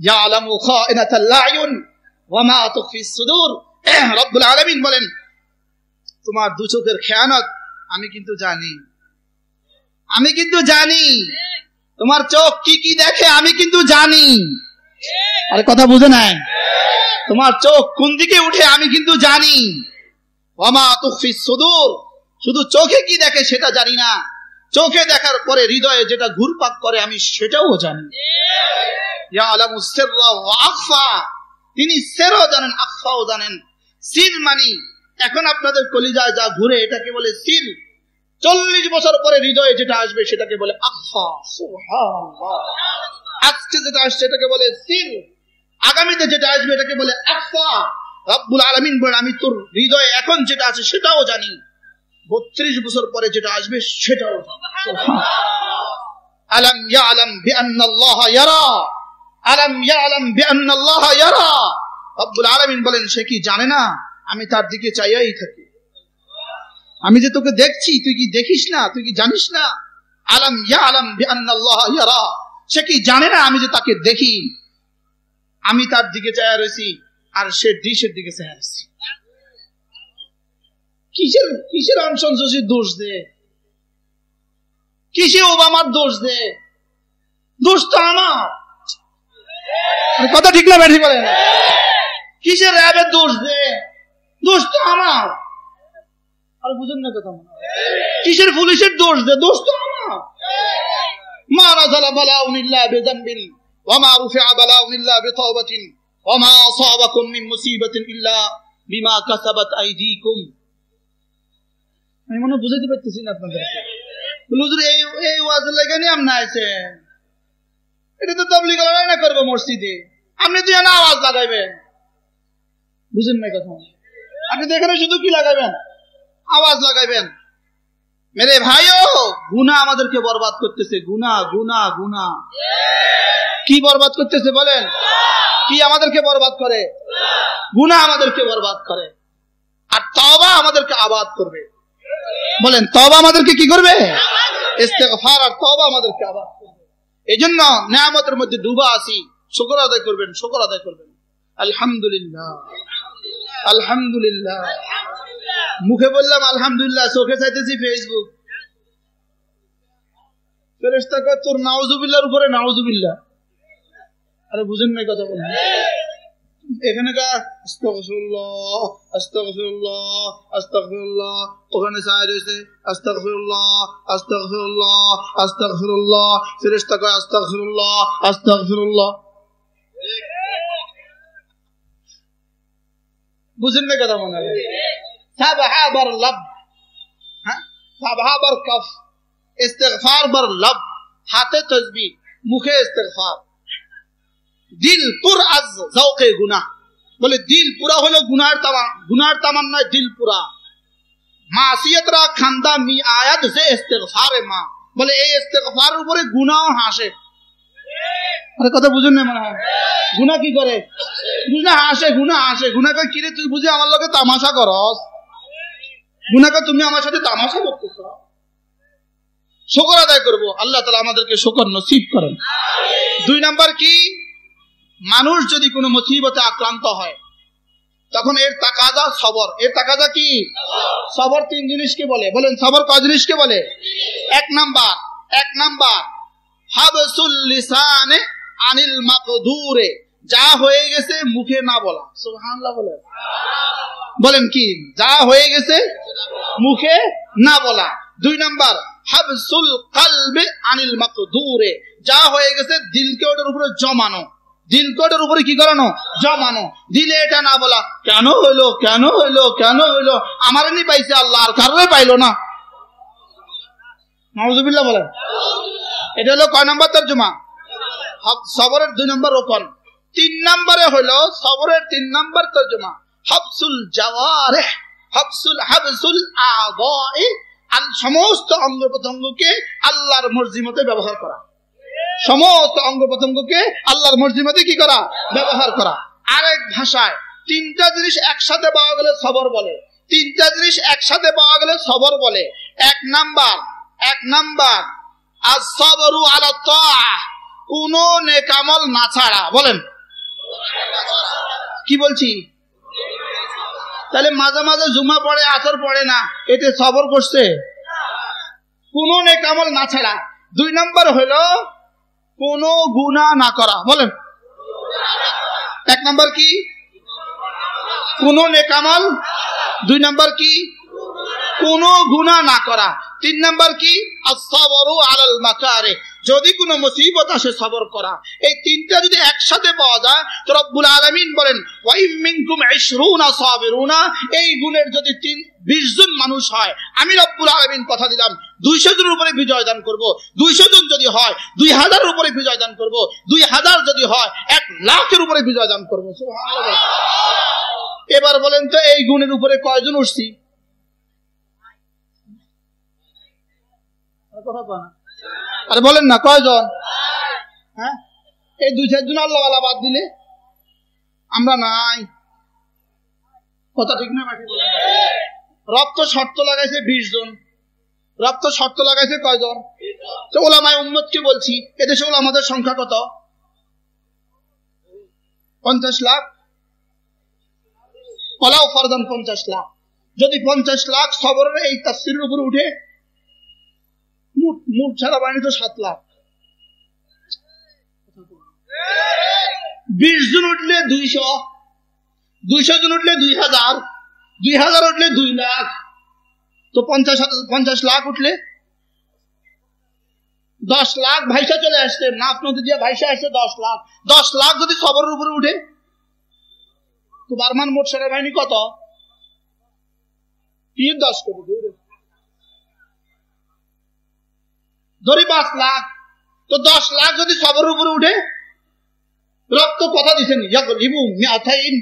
ইয়ালামু খাইনাতাল আয়ুন ওয়া মা তুখফিস সুদূর। রব্বুল আলামিন বলেন তোমার দু চোখের খেয়ানত, আমি কিন্তু জানি। আমি কিন্তু জানি। তোমার চোখ কি কি দেখে, আমি কিন্তু জানি। আরে কথা বুঝে নাই? তোমার চোখ কোন দিকে উঠে, আমি কিন্তু জানি। ওমা তুখফিস সুদূর, শুধু চোখে কি দেখে সেটা জানি না। চোখে দেখার পরে হৃদয়ে যেটা ঘুরপাক করে, আমি সেটাও জানি। তিনি সেরও জানেন আফাও জানেন। সির মানি এখন আপনাদের কলিজায় যা ঘুরে, এটাকে বলে সির চল্লিশ বছর পরে হৃদয়ে যেটা আসবে, সেটাকে বলে সুবহানাল্লাহ। আজকে যেটা আসছে, এটাকে বলে সির আগামীতে যেটা আসবে, এটাকে বলে আফা। রব্বুল আলমিন বলেন, আমি তোর হৃদয়ে এখন যেটা আছে, সেটাও জানি। বত্রিশ বছর পরে যেটা আসবে, সেটাও আলম ইয়ালাম বিআন্নাল্লাহ ইয়ারা। আলম ইয়ালাম বিআন্নাল্লাহ ইয়ারা। রব্বুল আলামিন বলেন, সে কি জানে না? আমি তার দিকে চাইয়াই থাকি। আমি যে তোকে দেখছি, তুই কি দেখিস না? তুই কি জানিস না? আলম বিআন্নাল্লাহ ইয়ারা। সে কি জানে না আমি যে তাকে দেখি? আমি তার দিকে চাইয়া রয়েছি আর সে ডিশের দিকে চাইয়া রয়েছি কিসের কিসের আনসন শশীর দোষ দে? কিসে ওবামার দোষ দে? দোষ তো আমার। কথা ঠিক না ব্যাঠি বলে কিসের র্যাবের দোষ দে? দোষ তো আমার। আর বুঝেন না কথা কিসের পুলিশের দোষ দে দোষ তো আমার। মা নাযালা বালাউন ইল্লা বিযানবিন ওয়া মা রুফি'a বালাউন ইল্লা বিতাওবাতিন, ওয়া মা মিন মুসিবাতিন ইল্লা বিমা কাসাবাত আইদিকুম। আমি মনে বুঝাইতে পারতেছি না আপনাদেরকে। হুজুর, এই এই ওয়াজের লাগে নি আপনি আইছেন। এটা তো তবলিগ লড়াই না করব মসজিদে। আপনি এখানে আওয়াজ লাগাইবেন। বুঝেন না কথা আপনি তো এখানে শুধু কি লাগাবেন আওয়াজ লাগাইবেন। মেরে ভাইও গুনা আমাদেরকে বরবাদ করতেছে। গুনা গুনা গুনা কি বরবাদ করতেছে বলেন? কি আমাদেরকে বরবাদ করে? গুনা আমাদেরকে বরবাদ করে। আর তবা আমাদেরকে আবাদ করবে। বলেন তবা আমাদেরকে কি করবে? ইস্তেগফার আর তবা আমাদেরকে আবাদ করবে। এই জন্য নিয়ামতের মধ্যে ডুবা আসি। শুকর আদায় করবেন, শুকর আদায় করবেন। আলহামদুলিল্লাহ। আলহামদুলিল্লাহ। মুখে বললাম আলহামদুলিল্লাহ চোখে চাইতেছি ফেসবুক ফেরেস্তা কয় তোর নাউজুবিল্লার উপরে নাউজুবিল্লাহ। আরে বুঝেন নাই কথা বলেন। এখানে কা আস্তাগফিরুল্লাহ আস্তাগফিরুল্লাহ আস্তাগফিরুল্লাহ। ওখানে চাই রয়েছে আস্তাগফিরুল্লাহ আস্তাগফিরুল্লাহ আস্তাগফিরুল্লাহ। ফেরেশতা কয় আস্তাগফিরুল্লাহ আস্তাগফিরুল্লাহ। বুঝেন না কথা মনে হয়? সাবহা বার হ্যাঁ? সাবহা বার কফ। ইস্তিগফার বার হাতে তসবিহ মুখে ইস্তিগফার। দিল পুর আজ জৌকে গুনা বলে দিল পুরা হলো গুনার তামা গুনার তামান্নায় দিল পুরা। মাসিয়তরা খান্দা মি আয়াত সে ইস্তেগফারে মা। বলে এই ইস্তেগফারের উপরে গুনাও হাসে কথা বুঝুন না মনে হয়। কি করে? হাসে গুনা কয়, কিরে, তুই আমার লগে তামাশা করস? কয়, তুমি আমার সাথে তামাশা করতেছ? শকর আদায় আল্লাহ তালা আমাদেরকে শকর নসিব করেন। দুই নাম্বার কি? মানুষ যদি কোনো মুসিবতে আক্রান্ত হয়, তখন এর তাকাজা সবর। এর তাকাজা কি? সবর তিন জিনিসকে বলে। বলেন, সবর ক জিনিসকে বলে? এক নাম্বার এক নাম্বার। হাবসুল লিসানে আনিল মাকদুরে। যা হয়ে গেছে মুখে না বলা। সুবহানাল্লাহ বলেন। বলেন কি? যা হয়ে গেছে মুখে না বলা। দুই নাম্বার, হাবসুল কালবে আনিল মাকদুরে। যা হয়ে গেছে দিলকে ওটার উপরে জমানো। দিলকোটের উপরে কি করানো? জমানো। দিলে এটা না বলা। কেন হইল? কেন হইল? কেন হইল? আমার নি পাইছে আল্লাহ, আর কারণে পাইলো না। নজুবিল্লাহ বলেন। এটা হলো কয় নম্বর তর্জমা? সবরের দুই নম্বর রোপণ। তিন নম্বরে হইল সবরের তিন নম্বর তর্জমা। হবসুল জওয়ারে হবসুল হাবসুল আগায়ে আল সমস্ত অঙ্গ প্রত্যঙ্গকে আল্লাহর মর্জি মতে ব্যবহার করা। সমস্ত অঙ্গ প্রত্যঙ্গকে আল্লাহর মর্জি মতে কি করা? ব্যবহার করা। আরেক ভাষায়, তিনটা জিনিস একসাথে পাওয়া গেলে সবর বলে। তিনটা জিনিস একসাথে পাওয়া গেলে সবর বলে। এক নাম্বার এক নাম্বার আর সবরু আলা কোন নেকামল না ছাড়া। বলেন। কি বলছি? তাহলে মাঝে মাঝে জুমা পড়ে, আসর পড়ে না, এতে সবর করছে? কোন নেকামল না ছাড়া। দুই নম্বর হলো, কোন গুণা না করা। বলেন। এক নম্বর কি? কোন নেকামল দুই নম্বর কি? কোনো গুণা না করা। তিন নাম্বার কি? আলাল মাকারে যদি কোনো মুসিবত আসে সবর করা। এই তিনটা যদি একসাথে পাওয়া যায়, তো রব্বুল আলামিন বলেন, ওয়াইম মিনকুম 20 সাবিরুনা। এই গুণের যদি তিন 20 জন মানুষ হয়, আমি রব্বুল আলামিন কথা দিলাম 200 জনের উপরে বিজয় দান করব। 200 জন যদি হয় 2000 এর উপরে বিজয় দান করব। 2000 যদি হয় 1 লাখের উপরে বিজয় দান করব। এবার বলেন তো, এই গুণের উপরে কয়জন উঠছি? কথা কয় না। আরে বলেন না কয়জন? হ্যাঁ। এই দুই চারজন আল্লাহ বাদ দিলে আমরা নাই। কথা ঠিক না বাকি বলেন? শর্ত লাগাইছে বিশ জন। রব তো শর্ত লাগাইছে কয়জন? তো ওলামায় উম্মতকে বলছি এদেশে ওলামাদের সংখ্যা কত? পঞ্চাশ লাখ? কলাও ফরদান পঞ্চাশ লাখ। যদি পঞ্চাশ লাখ সবরের এই তাফসিরের উপরে উঠে মোট মোট ছাড়া বাহিনী তো সাত লাখ বিশ জন উঠলে দুইশো জন উঠলে দুই হাজার দুই হাজার উঠলে দুই লাখ। তো পঞ্চাশ পঞ্চাশ লাখ উঠলে দশ লাখ ভাইসা চলে আসছে। নাফ নদী দিয়ে ভাইসা আসছে দশ লাখ। দশ লাখ যদি সবরের উপরে উঠে, তো বারমান মোট সেনাবাহিনী কত? তিন দশ কোটি। ধরি পাঁচ লাখ। তো দশ লাখ যদি সবার উপরে উঠে, রক্ত কথা দিছেন ইয়াগলিবু মিআতাইন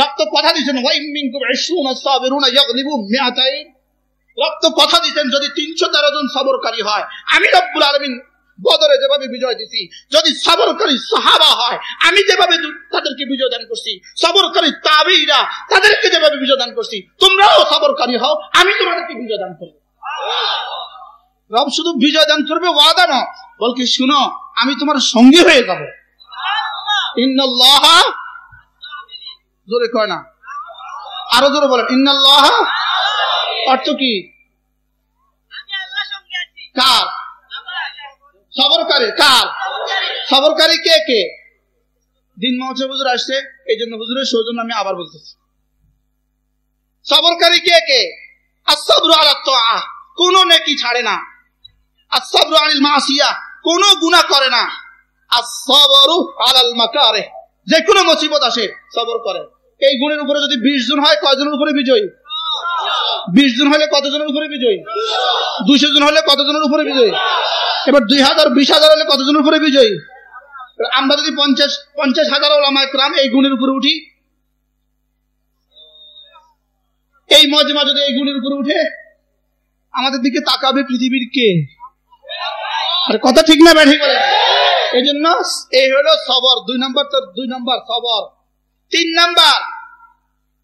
রক্ত কথা দিছেন ওয়াইম মিনকুম 20 সাবিরুনা ইয়াগলিবু মিআতাইন রক্ত কথা দিছেন, যদি 313 জন সবরকারী হয়, আমি রব্বুল আলামিন বদরে যেভাবে বিজয় দিছি, যদি সবরকারী সাহাবা হয়, আমি যেভাবে তাদেরকে বিজয় দান করছি, সবরকারী তাবিরা তাদেরকে যেভাবে বিজয় দান করছি, তোমরাও সবরকারী হও, আমি তোমাদেরকে বিজয় দান করব। রব শুধু বিজয় দান করবে, ওয়াদা না বলকে শুনো, আমি তোমার সঙ্গী হয়ে যাব। জোরে কয় না? আরও জোরে বলেন, ইন্নাল্লাহ অর্থ কি? কার? সবরকারী কার? সবরকারী কে কে? দিন মহসে হুজুর আসছে এই জন্য হুজুরের সৌজন্য আমি আবার বলতেছি। সবরকারী কে কে? আসাবরু আলা তোয়া কোন নেকি ছাড়ে না। আসাবরু আনিল মাসিয়া, কোন গুনাহ করে না। আসাবরু আলাল মাকারে যে কোনো মুসিবত আসে সবর করে। এই গুণের উপরে যদি বিশ জন হয়, কয়জনের উপরে বিজয়ী? বিশ জন হলে কতজনের উপরে বিজয়ী? দুইশো জন হলে কতজনের উপরে বিজয়ী? এবার দুই হাজার, বিশ হাজার হলে কতজনের উপরে বিজয়ী? আমরা যদি পঞ্চাশ পঞ্চাশ হাজার ওলামায় ক্রাম এই গুণের উপরে উঠি, এই মজমা যদি এই গুণের উপরে উঠে, আমাদের দিকে তাকাবে পৃথিবীর কে? আর কথা ঠিক না ব্যাঠি বলে এই জন্য এই হলো সবর। দুই নম্বর তো দুই নম্বর সবর। তিন নাম্বার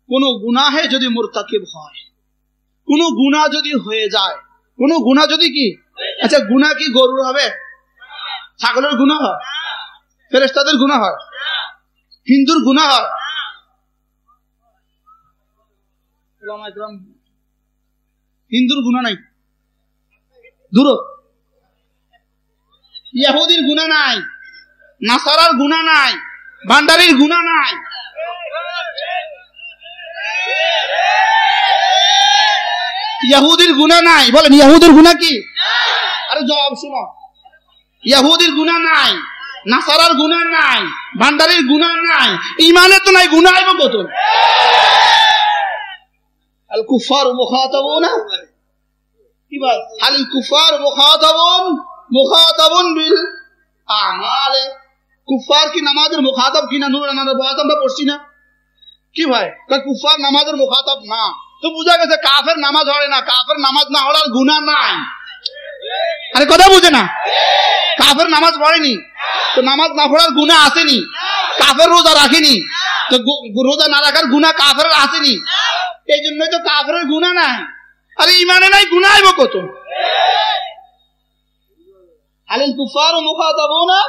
কোন গুনাহে যদি মোরতাকিব হয় কোন গুনাহ যদি হয়ে যায় কোন গুনাহ যদি কি? আচ্ছা গুনাহ কি গরুর হবে? ছাগলের গুনাহ হয়? ফেরেস্তাদের গুনাহ হয়? হিন্দুর গুনাহ হয়? হিন্দুর গুনাহ নাই। দূর। ইয়াহুদির গুনাহ নাই, নাসারার গুনাহ নাই, ভান্ডারির গুনাহ নাই। ইয়াহুদির গুনাহ নাই, বলেন ইয়াহুদির গুনাহ কি? আরে জবাব শুনো। ইয়াহুদির গুনাহ নাই, নাসারার গুনাহ নাই, ভান্ডারির গুনাহ নাই, ইমানের তো নাই গুনাহ আইব কত আল কুফার মুখাতাবুনা। কি বল আল কুফার মুখাতাবুন। মুখাতাবুন বিল আমালে। কুফার কি নামাজের মুখাতাব কিনা নূর নামাজের বয়াত আমরা পড়ছি না। কি ভাই? কুফার নামাজের মুখাতাব না। তো বুঝা গেছে কাফের নামাজ হয় না, কাফের নামাজ না হওয়ার গুনাহ নাই। আরে কথা বুঝে না। কাফের নামাজ পড়েনি। তো নামাজ না পড়ার গুনাহ আসেনি। কাফের রোজা রাখেনি। তো রোজা না রাখার গুনাহ কাফের আসেনি। এই জন্যই তো কাফের গুনাহ নাই। আরে ইমানে নাই, গুনাহ আইব কত? আলিল কুফার মুখাতাবুনা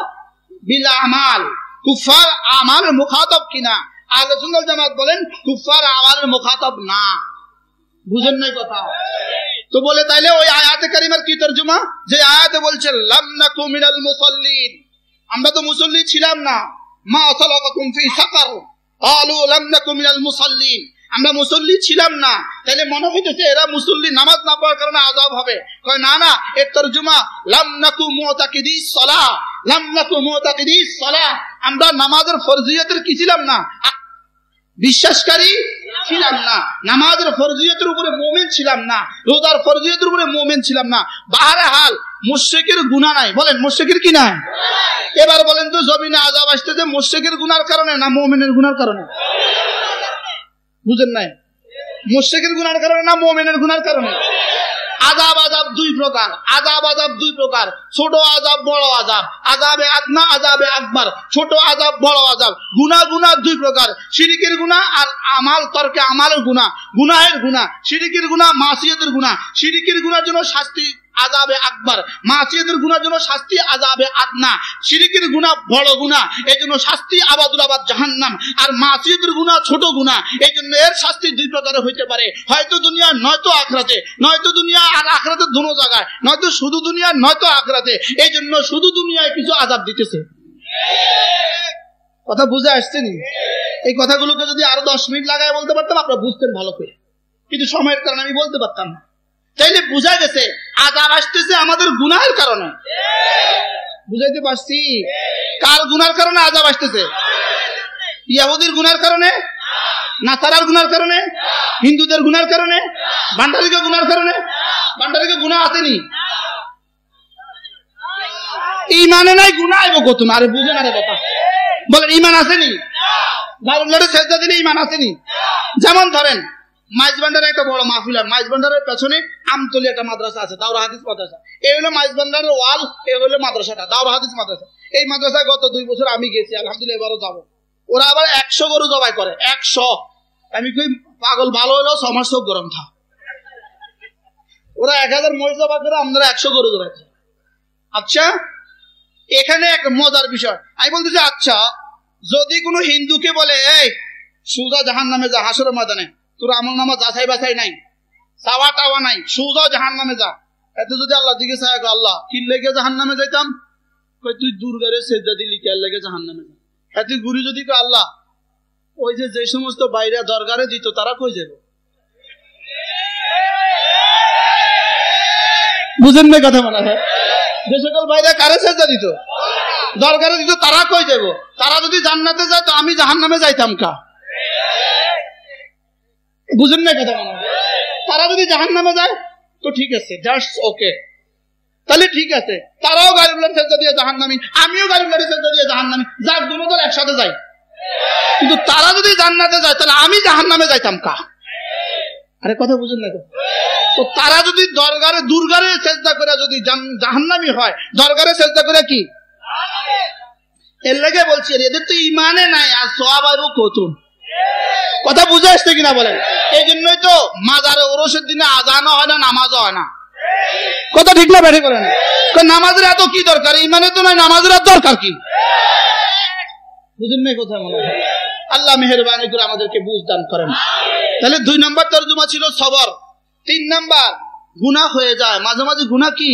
বিল আমাল কুফার আমালের মুখাতাব কিনা আহলে সুন্নাত জামাত বলেন কুফার আমালের মুখাতাব না বুঝেন নাই কথা তো বলে তাইলে ওই আয়াতে কারিমার কি তর্জমা যে আয়াতে বলছে লাম নাকু মিনাল মুসাল্লিন আমরা তো মুসল্লি ছিলাম না মা সালাকাকুম ফি সাকার قالوا لم نكن من المصلين আমরা মুসল্লি ছিলাম না। তাহলে মনে হইতেছে এরা মুসল্লি নামাজ না পড়ার কারণে আজাব হবে। কয়, না না, এর তর্জুমা, লাম নাকু মুতাকিদি সলা, লাম নাকু মুতাকিদি সলা। আমরা নামাজের ফরজিয়তের কি ছিলাম না? বিশ্বাসকারী ছিলাম না। নামাজের ফরজিয়তের উপরে মোমেন ছিলাম না। রোজার ফরজিয়তের উপরে মোমেন ছিলাম না। বাহারে হাল মুশেকের গুণা নাই। বলেন মুশেকের কি নাই? এবার বলেন তো, জমিনে আজাব আসতেছে মুশেকের গুনার কারণে না মোমেনের গুনার কারণে? বুঝেন নাই? মুশেকের গুনার কারণে না মোমেনের গুনার কারণে? আজাব আজাব দুই প্রকার। আজাব আজাব দুই প্রকার। ছোট আজাব বড় আজাব আজাবে আদনা আজাবে আকবার। ছোট আজাব বড় আজাব গুনা গুনা দুই প্রকার। শিরিকের গুনা আর আমাল তর্কে আমালের গুনা গুনাহের গুনা শিরিকের গুনা মাসিয়তের গুনা শিরিকের গুনার জন্য শাস্তি আজাবে আকবার। মাসিয়তের গুনার জন্য শাস্তি আজাবে আদনা। শিরিকের গুনাহ বড় গুনাহ, এই জন্য শাস্তি আবাদুল আবাদ জাহান্নাম। আর মাসিয়তের গুনাহ ছোট গুনাহ, এই জন্য এর শাস্তি দুই প্রকারের হইতে পারে। হয়তো দুনিয়া নয়তো আখরাতে, নয়তো দুনিয়া আর আখরাতে দুনো জায়গায়, নয়তো শুধু দুনিয়া নয়তো আখরাতে। এই জন্য শুধু দুনিয়ায় কিছু আজাব দিতেছে। কথা বুঝে আসছে নি? এই কথাগুলোকে যদি আরও দশ মিনিট লাগায় বলতে পারতাম, আপনারা বুঝতেন ভালো করে। কিন্তু সময়ের কারণে আমি বলতে পারতাম না। তাইলে বোঝা গেছে আজাব আসতেছে আমাদের গুনাহের কারণে। বুঝাইতে পারছি? কার গুনার কারণে আজাব আসতেছে? ইয়াহুদির গুনার কারণে? নাসারার গুনার কারণে? হিন্দুদের গুনার কারণে? ভান্ডারিকে গুনার কারণে? ভান্ডারিকে গুণা আসেনি? ইমানে নাই গুণা আইব কত না আরে বুঝে না রে কথা বলেন ইমান আসেনি? দারুল্লাহরে সেজদা দিলে ইমান আসেনি? যেমন ধরেন মাইজ ভান্ডারের একটা বড় মাহফিল আর মাইজ ভান্ডারের পেছনে আমতলি একটা মাদ্রাসা আছে দাউরা হাদিস মাদ্রাসা। এই হলো মাইজ ভান্ডারের ওয়াল এই হলো মাদ্রাসাটা দাউরা হাদিস মাদ্রাসা। এই মাদ্রাসায় গত দুই বছর আমি গেছি, আলহামদুলিল্লাহ এবারও যাব। ওরা আবার একশো গরু জবাই করে, একশো। আমি কই, পাগল, ভালো হলো সমাজ সব গরম থা ওরা এক হাজার মহিষ জবাই করে আমরা একশো গরু জবাই করে। আচ্ছা এখানে এক মজার বিষয়। আমি বলতেছি আচ্ছা যদি কোনো হিন্দুকে বলে, এই, সুজা জাহান নামে যা হাসর ময়দানে। তোর আমল নামা যাচাই বাছাই নাই, চাওয়া টাওয়া নাই, সুজা জাহান নামে যা। এতে যদি আল্লাহ দিকে চায় আল্লাহ কি লেগে জাহান নামে যাইতাম তুই দুর্গারে সেজা দিলি কে লেগে জাহান নামে যা। এতে গুরু যদি আল্লাহ, ওই যে যে সমস্ত বাইরে দরকারে দিত, তারা কই যাবে? বুঝেন না কথা মনে হয়? যে সকল বাইরে কারে সেজা দিত? দরকারে দিত, তারা কই যাব? তারা যদি জান্নাতে যায়, তো আমি জাহান নামে যাইতাম কা? বুঝেন না কথা মনে তারা যদি জাহান নামে যায়, তো ঠিক আছে জাস্ট ওকে তাহলে ঠিক আছে, তারাও গাড়িগুলোর সেজা দিয়ে জাহান নামি আমিও গাড়িগুলোর সেজা দিয়ে জাহান নামি যার দুটো দল একসাথে যাই। কিন্তু তারা যদি জান্নাতে যায়, তাহলে আমি জাহান নামে যাইতাম কা আরে, কথা বুঝেন না তো? তারা যদি দরগারে, দুর্গারে চেষ্টা করে যদি জাহান্নামি হয়, দরগারে চেষ্টা করে কি? এর লেগে বলছি, এদের তো ইমানে নাই, আর সব আইব কতুন কথা বুঝে আসছে কিনা বলেন? এই জন্যই তো মাজারে ওরসের দিনে আজানও হয় না, নামাজও হয় না। কথা ঠিক না বেঠে করেন নামাজের এত কি দরকার? ইমানে তো নাই নামাজের এত দরকার কি? বুঝেন না কথা মনে হয়? আল্লাহ মেহরবানি করে আমাদেরকে বুঝ দান করেন। তাহলে দুই নম্বর তর্জমা ছিল সবর। তিন নাম্বার গুণা হয়ে যায়। মাঝে মাঝে গুণা কি?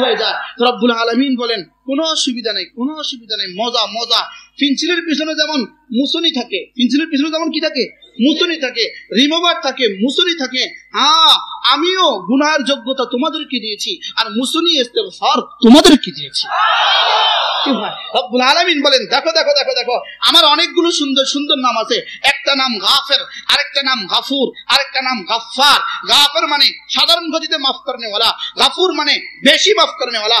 হয়ে যায়। রব্বুল আলমিন বলেন কোনো অসুবিধা নেই, কোনো অসুবিধা নেই। মজা মজা। ফিনচিলের পিছনে যেমন মুসুনি থাকে ফিনচিলের পিছনে যেমন কি থাকে? মুসুনি থাকে, রিমোভার থাকে, মুসুনি থাকে। হ্যাঁ আমিও গুনার যোগ্যতা তোমাদেরকে দিয়েছি, আর মুসুনি সর তোমাদেরকে দিয়েছি। বলেন, দেখো দেখো দেখো দেখো, আমার অনেকগুলো সুন্দর সুন্দর নাম আছে। একটা নাম গাফের, আরেকটা নাম গাফুর, আরেকটা নাম গাফের মানে সাধারণ গতিতে মাফ গাফুর মানে বেশি মাফ করনেওয়ালা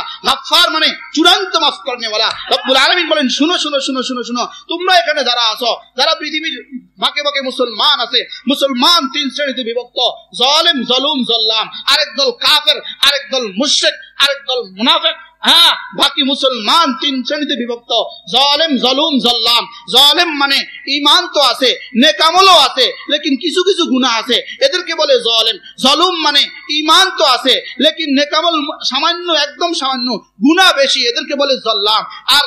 মানে চূড়ান্ত মাফ করনেওয়ালা। রব্বুল বলেন, শুনো শুনো শুনো শুনো শুনো, তোমরা এখানে যারা আছো, যারা পৃথিবীর বাকে বাকে মুসলমান আছে, মুসলমান তিন শ্রেণীতে বিভক্ত জলেম জলুম জল্লাম। আরেক দল কাফের আরেক দল মুশ্রেক আরেক দল মুনাফিক। হ্যাঁ বাকি মুসলমান তিন শ্রেণীতে বিভক্ত। জলেম, জলুম, জল্লাম। জলেম মানে ইমান তো আছে, নেকামলও আছে, লেকিন কিছু কিছু গুণা আছে। এদেরকে বলে জলেম। জলুম মানে ইমান তো আছে, লেকিন নেকামল সামান্য, একদম সামান্য গুণা বেশি, এদেরকে বলে জল্লাম। আর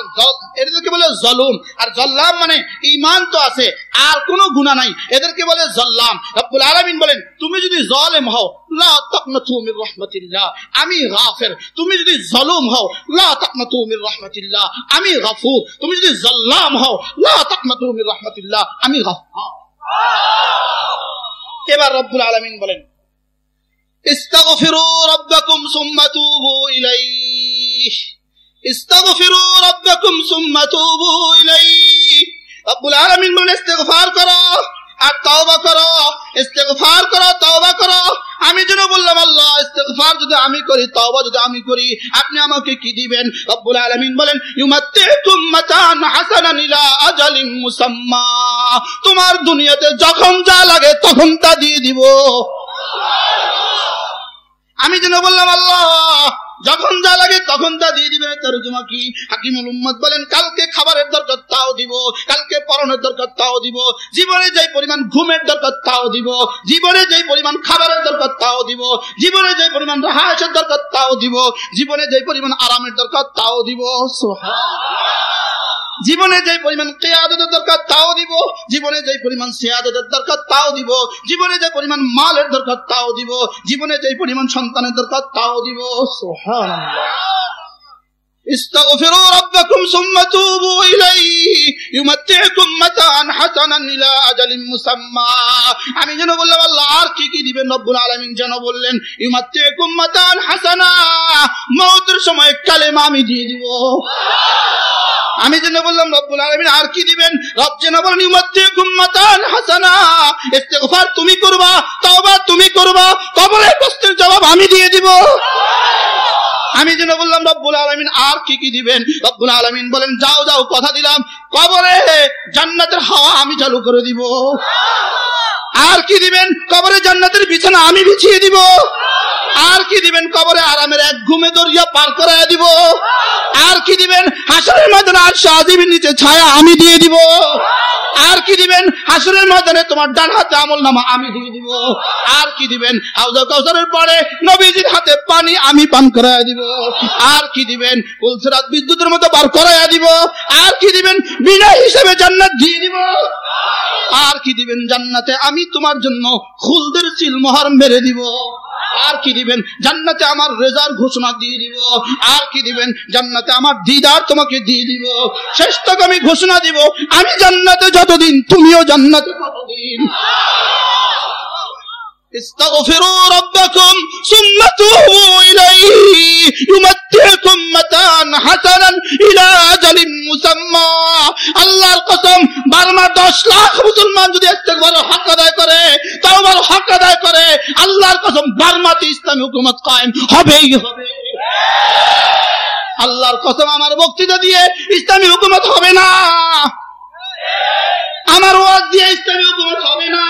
এদেরকে বলে জলুম। আর জল্লাম মানে ইমান তো আছে, আর কোনো গুণা নাই, এদেরকে বলে জল্লাম। রব্বুল আলামিন বলেন, তুমি যদি জলেম হও لا تقنطوا من رحمة الله. أمي غافر. تمي جدي ظلوم هو. لا تقنطوا من رحمة الله. أمي غفور. تمي جدي ظلام هو. لا تقنطوا من رحمة الله. أمي غفور. এবার রব্বুল আলামিন বলেন ইস্তাগফিরু রব্বাকুম সুম্মা তুবু ইলাইহ ইস্তাগফিরু রব্বাকুম সুম্মা তুবু ইলাইহ রব্বুল আলামিন বলেন ইস্তিগফার করো আর তওবা করো, ইস্তেগফার করো, তওবা করো। আমি যেন বললাম, আল্লাহ, ইস্তেগফার যদি আমি করি, তওবা যদি আমি করি, আপনি আমাকে কি দিবেন? রব্বুল আলামিন বলেন ইউমাত্তিকুম মাতান হাসানান ইলা আজালিন মুসাম্মা। তোমার দুনিয়াতে যখন যা লাগে তখন তা দিয়ে দিব। আমি যেন বললাম, আল্লাহ যখন যা লাগে তখন যা দিয়ে দিবে, তরজমা কি? হাকিমুল উম্মত বলেন, কালকে খাবারের দরকার তাও দিব, কালকে পরনের দরকার তাও দিব, জীবনে যে পরিমাণ ঘুমের দরকার তাও দিব, জীবনে যে পরিমাণ খাবারের দরকার তাও দিব, জীবনে যে পরিমাণ রাহাসের দরকার তাও দিব, জীবনে যে পরিমাণ আরামের দরকার তাও দিব। জীবনে যে পরিমাণ কেয়াদতের দরকার, তাও দিব। জীবনে যে পরিমাণ সেয়াদতের দরকার, তাও দিব। জীবনে যে পরিমাণ মালের দরকার, তাও দিব। জীবনে যে পরিমাণ সন্তানের দরকার, তাও দিব। استغفروا ربكم ثم توبوا إليه يمتعكم متاعا حسنا إلى أجل مسمى আমি যেন বললাম আল্লাহ আর কি কি দিবেন রব্বুল আলামিন যেন বললেন ইউমাত্তিকুম মাতান হাসানা মৌতের সময় কালেমা আমি দিয়ে দিব আমি যেন বললাম রব্বুল আলামিন আর কি দিবেন রব যেন বলেন ইউমাত্তিকুম মাতান হাসানা ইস্তেগফার তুমি করবা তওবা তুমি করবা কবরের প্রশ্নের জবাব আমি দিয়ে দিব আমি যেন বললাম, রব্বুল আলমিন আর কি কি দিবেন? রব্বুল আলমিন বলেন, যাও যাও, কথা দিলাম। কবরে জান্নাতের হাওয়া আমি চালু করে দিব। আর কি দিবেন? কবরে জান্নাতের বিছানা আমি বিছিয়ে দিব। আর কি দিবেন? কবরে আরামের এক ঘুমে দরিয়া পার করায় দিব। আর কি দিবেন? হাসরের ময়দানে আর শাহজিবির নিচে ছায়া আমি দিয়ে দিব। আর কি দিবেন? হাসরের ময়দানে তোমার ডান হাতে আমল নামা আমি দিয়ে দিব। আর কি দিবেন? আউজা কাউসারের পরে নবীজির হাতে পানি আমি পান করায় দিব। আর কি দিবেন? কুলসিরাত বিদ্যুতের মতো বার করাইয়া দিব। আর কি দিবেন? বিনা হিসেবে জান্নাত দিয়ে দিব। আর কি দিবেন জান্নাতে? আমি তোমার জন্য খুলদের সিলমোহর মেরে দিব। আর কি দিবেন? জান্নাতে আমার রেজার ঘোষণা দিয়ে দিব। আর কি দিবেন? জান্নাতে আমার দিদার তোমাকে দিয়ে দিব। শেষ তক আমি ঘোষণা দিব, আমি জান্নাতে যতদিন, তুমিও জান্নাতে ততদিন। استغفروا ربكم ثم توبوا إليه يمتعكم متاعا حسنا إلى أجل مسمى আল্লাহর কসম বার্মা দশ লাখ মুসলমান যদি ইস্তেগফার হক আদায় করে তাওবার হক আদায় করে আল্লাহর কসম বার্মাতে ইসলামী হুকুমত কায়েম হবেই হবে আল্লাহর কসম আমার বক্তৃতা দিয়ে ইসলামী হুকুমত হবে না আমার ওয়াজ দিয়ে ইসলামী হুকুমত হবে না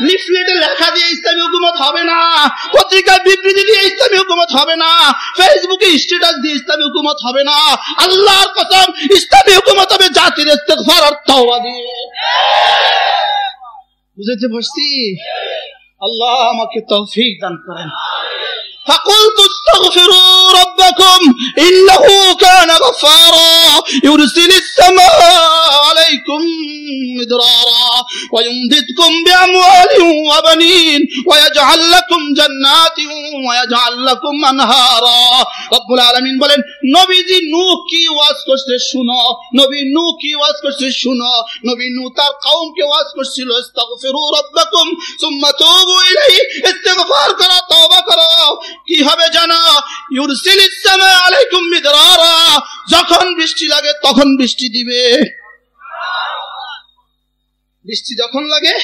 লিফলেটে লেখা দিয়ে ইসলামী হুকুমত হবে না। পত্রিকায় বিবৃতি দিয়ে ইসলামী হুকুমত হবে না। ফেসবুকে স্ট্যাটাস দিয়ে ইসলামী হুকুমত হবে না। আল্লাহর কসম, ইসলামী হুকুমত হবে জাতির ইস্তেগফার আর তওবা দিয়ে। বুঝতে পারছি আল্লাহ আমাকে তৌফিক দান করেন। فقلت استغفروا ربكم إنه كان غفارا يرسل السماء عليكم مدرارا ويمددكم بأموال وبنين ويجعل لكم جنات ويجعل لكم أنهارا رب العالمين বলেন নবীজি নূহ কি ওয়াজ করছে শুনো নবী নূহ কি ওয়াজ করছে শুনো নবী নূহ তার কওমকে ওয়াজ করছিল ইস্তাগফিরু রাব্বাকুম সুম্মা তুবু ইলাইহি ইস্তিগফার করো তওবা করো কি হবে জানো? ইউরসিলিস সামা আলাইকুম মিদরারা। যখন বৃষ্টি লাগে, তখন বৃষ্টি দিবে। বৃষ্টি যখন লাগে,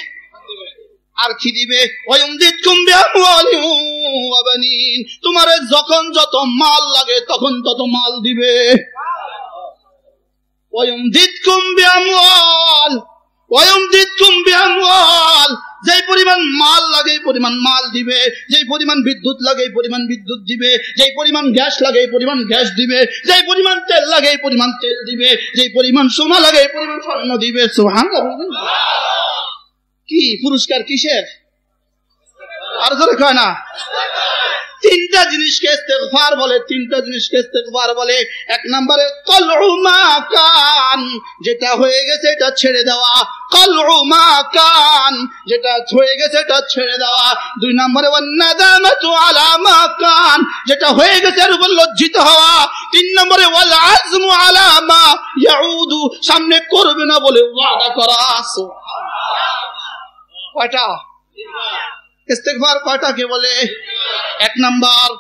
আর কি দিবে? তোমার যখন যত মাল লাগে, তখন তত মাল দিবে। যে পরিমাণ মাল লাগে পরিমাণ মাল দিবে। যে পরিমাণ বিদ্যুৎ লাগে পরিমাণ বিদ্যুৎ দিবে। যে পরিমাণ গ্যাস লাগে পরিমাণ গ্যাস দিবে। যে পরিমাণ তেল লাগে পরিমাণ তেল দিবে। যে পরিমাণ সোনা লাগে পরিমাণ স্বর্ণ দিবে। সোহান কি? পুরস্কার কিসের? আর ধরে কয় না? তিনটা জিনিসকে ইস্তেগফার বলে, তিনটা জিনিসকে ইস্তেগফার বলে। এক নম্বরে কলউমা কান, যেটা হয়ে গেছে এটা ছেড়ে দেওয়া। কলউমা কান, যেটা হয়ে গেছে এটা ছেড়ে দেওয়া। দুই নম্বরে ওয়ান্নাদামাতু আলা মা কান, যেটা হয়ে গেছে এর উপর লজ্জিত হওয়া। তিন নম্বরে, ওয়াল আজমু আলা ইয়াউদু, সামনে করবে না বলে ওয়াদা করা। সুবহানাল্লাহ। কয়টা? ইস্তেকবার কয়টা কে বলে। এক নাম্বার।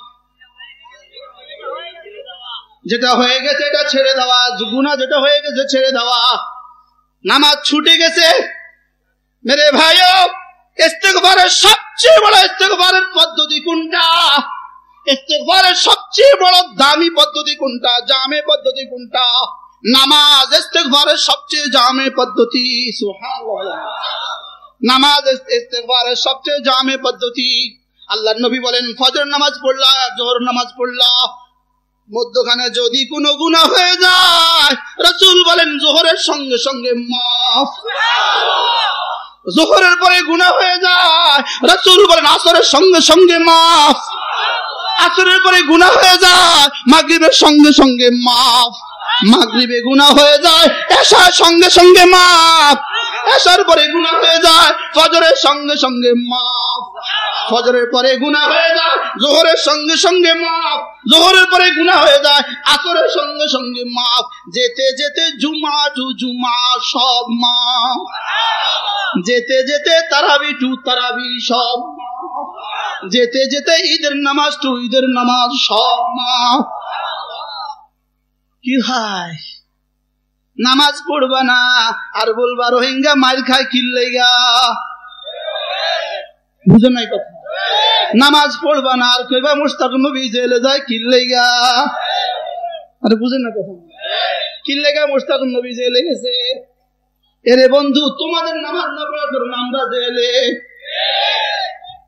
যেটা হয়ে গেছে এটা ছেড়ে দেওয়া গুণা যেটা হয়ে গেছে ছেড়ে দেওয়া। নামাজ ছুটে গেছে। মেরে ভাইও ইস্তেকবারের সবচেয়ে বড় ইস্তেকবারের পদ্ধতি কোনটা? ইস্তেকবারের সবচেয়ে বড় দামি পদ্ধতি কোনটা? জামে পদ্ধতি কোনটা? নামাজ ইস্তেকবারের সবচেয়ে জামে পদ্ধতি। সুবহানাল্লাহ। নামাজ সবচেয়ে জামে পদ্ধতি। আল্লাহর নবী বলেন, ফজর নামাজ পড়লা, জোহর নামাজ পড়লা। মধ্যখানে যদি কোনো গুনাহ হয়ে যায়, রাসূল বলেন, জোহরের সঙ্গে সঙ্গে মাফ। জোহরের পরে গুনাহ হয়ে যায়, রাসূল বলেন, আসরের সঙ্গে সঙ্গে মাফ। আসরের পরে গুনাহ হয়ে যায়, মাগরিবের সঙ্গে সঙ্গে মাফ। মাগরিবে গুনাহ হয়ে যায়, এশার সঙ্গে সঙ্গে মাফ। এশার পরে গুনাহ হয়ে যায়, ফজরের সঙ্গে সঙ্গে মাফ। ফজরের পরে গুনাহ হয়ে যায়, জোহরের সঙ্গে সঙ্গে মাফ। জোহরের পরে গুনাহ হয়ে যায়, আসরের সঙ্গে সঙ্গে মাফ। যেতে যেতে জুমা টু জুমা সব মাফ। যেতে যেতে তারাবি টু তারাবি সব যেতে যেতে ঈদের নামাজ টু ঈদের নামাজ সব মাফ। কি ভাই নামাজ পড়বা না, আর বলবা, রোহিঙ্গা মার খায় কিল্লেগা বুঝো নাই কথা? নামাজ পড়বা না, আর কইবা, মুস্তাক নবী জেলে যায় কিল্লেগা আরে বুঝেন না কথা? কিল্লেগা মুস্তাক নবী জেলে গেছে। এরে বন্ধু, তোমাদের নামাজ না পড়ার কারণে আমরা জেলে।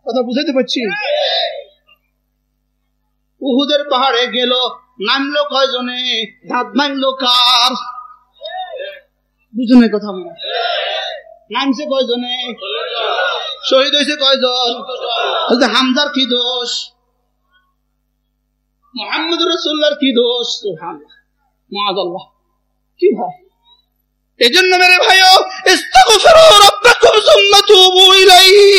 কথা বুঝাইতে পারছি? উহুদের পাহাড়ে গেল, নামলো কয়জনে? দাঁত ভাঙলো কার? বুঝুন কথা মনে নামছে কয়জনে? শহীদ হয়েছে কয়জন? হামজার কি দোষ? মোহাম্মদ রসুল্লার কি দোষ? মাজাল্লাহ কি ভাই? এজন্য মেরে ভাইও, ইস্তাগফিরু রাব্বাকুম সুম্মা তুবু ইলাইহি।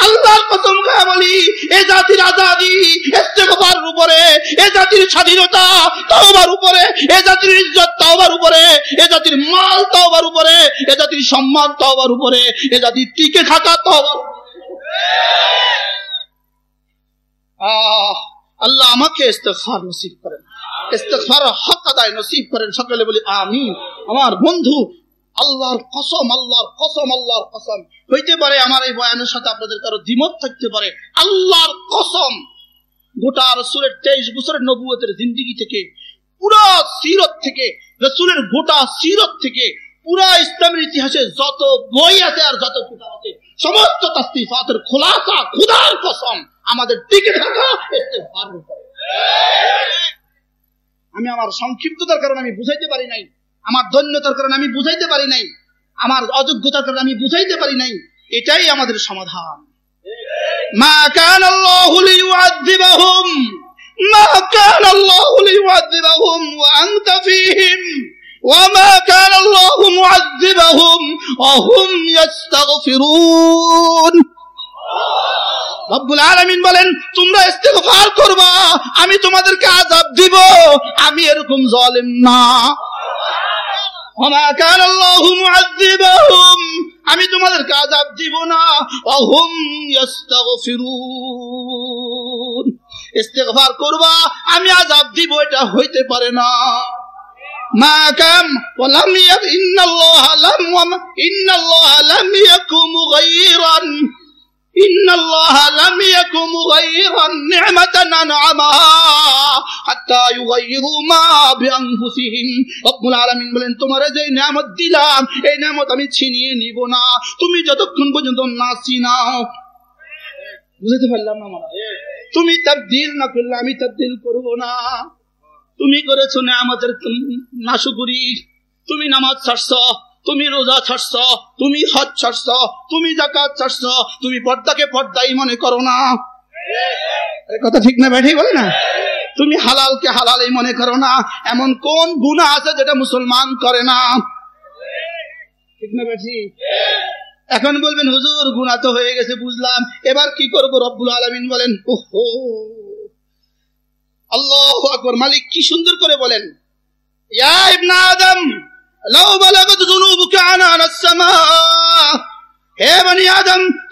আল্লাহর কসম খায় বলি, এ জাতির আজাদি ইস্তেগফারের উপরে, এ জাতির স্বাধীনতা তওবার উপরে, এ জাতির ইজ্জত তওবার উপরে, এ জাতির মাল তওবার উপরে, এ জাতির সম্মান তওবার উপরে, এ জাতির টিকে থাকা তওবার আল্লাহ আমাকে ইস্তেগফার নসিব করেন। ইস্তেগফার হক আদায় নসিব করেন। সকলে বলি, আমিন। আমার বন্ধু আল্লাহর কসম আল্লাহর কসম আল্লাহর কসম। হইতে পারে আমার এই বয়ানের সাথে আপনাদের কারও দ্বিমত থাকতে পারে। আল্লাহর কসম, গোটা রসুলের তেইশ বছরের নবুয়তের জিন্দিগি থেকে, পুরা সিরত থেকে, রসুলের গোটা সিরত থেকে, পুরা ইসলামের ইতিহাসে যত বই আছে আর যত কিতাব আছে, সমস্ত তাস্তিফাতের খোলাসা, খুদার কসম, আমাদের টিকে থাকা আমি আমার সংক্ষিপ্ততার কারণে আমি বুঝাইতে পারি নাই। আমার ধন্যতার কারণে আমি বুঝাইতে পারি নাই আমার অযোগ্যতার কারণে আমি বুঝাইতে পারি নাই এটাই আমাদের সমাধান মা কান আল্লাহু লিয়ুআযিবাহুম মা কান আল্লাহু লিয়ুআযিবাহুম ওয়া আনতা ফীহিম وما كان الله معذبهم وهم يستغفرون রব্বুল আলামিন বলেন তোমরা ইস্তেগফার করবা আমি তোমাদেরকে আযাব দিব আমি এরকম জালিম না আমি তোমাদেরকে আযাব দিব না ওহুম ইস্তাগফিরুন ইস্তেগফার করবা আমি আযাব দিব এটা হইতে পারে না ما كم ولم يك إن الله لم وما إن الله لم يكن مغيرا إن الله لم يكن مغيرا نعمة أنعمها حتى يغيروا ما بأنفسهم رب العالمين বলেন তোমার যে নিয়ামত দিলাম এই নিয়ামত আমি ছিনিয়ে নিব না তুমি যতক্ষণ পর্যন্ত না চিনাও বুঝতে পারলাম না আমার তুমি তাবদিল না করলে আমি তাবদিল করব না তুমি করেছো নিয়ামতের নাশুকুরি তুমি নামাজ ছাড়ছ তুমি রোজা ছাড়ছ, তুমি হজ ছাড়ছ, তুমি জাকাত ছাড়ছ, তুমি পর্দাকে পর্দাই মনে করো না। কথা ঠিক না ব্যাঠি বলে না? তুমি হালালকে হালালই মনে করো না। এমন কোন গুণা আছে যেটা মুসলমান করে না? ঠিক না ব্যাঠি এখন বলবেন, হুজুর গুণা তো হয়ে গেছে, বুঝলাম। এবার কি করব রব্বুল আলমিন বলেন, ওহো! আল্লাহ আকবর, মালিক কি সুন্দর করে বলেন, ইয়া ইবনা আদম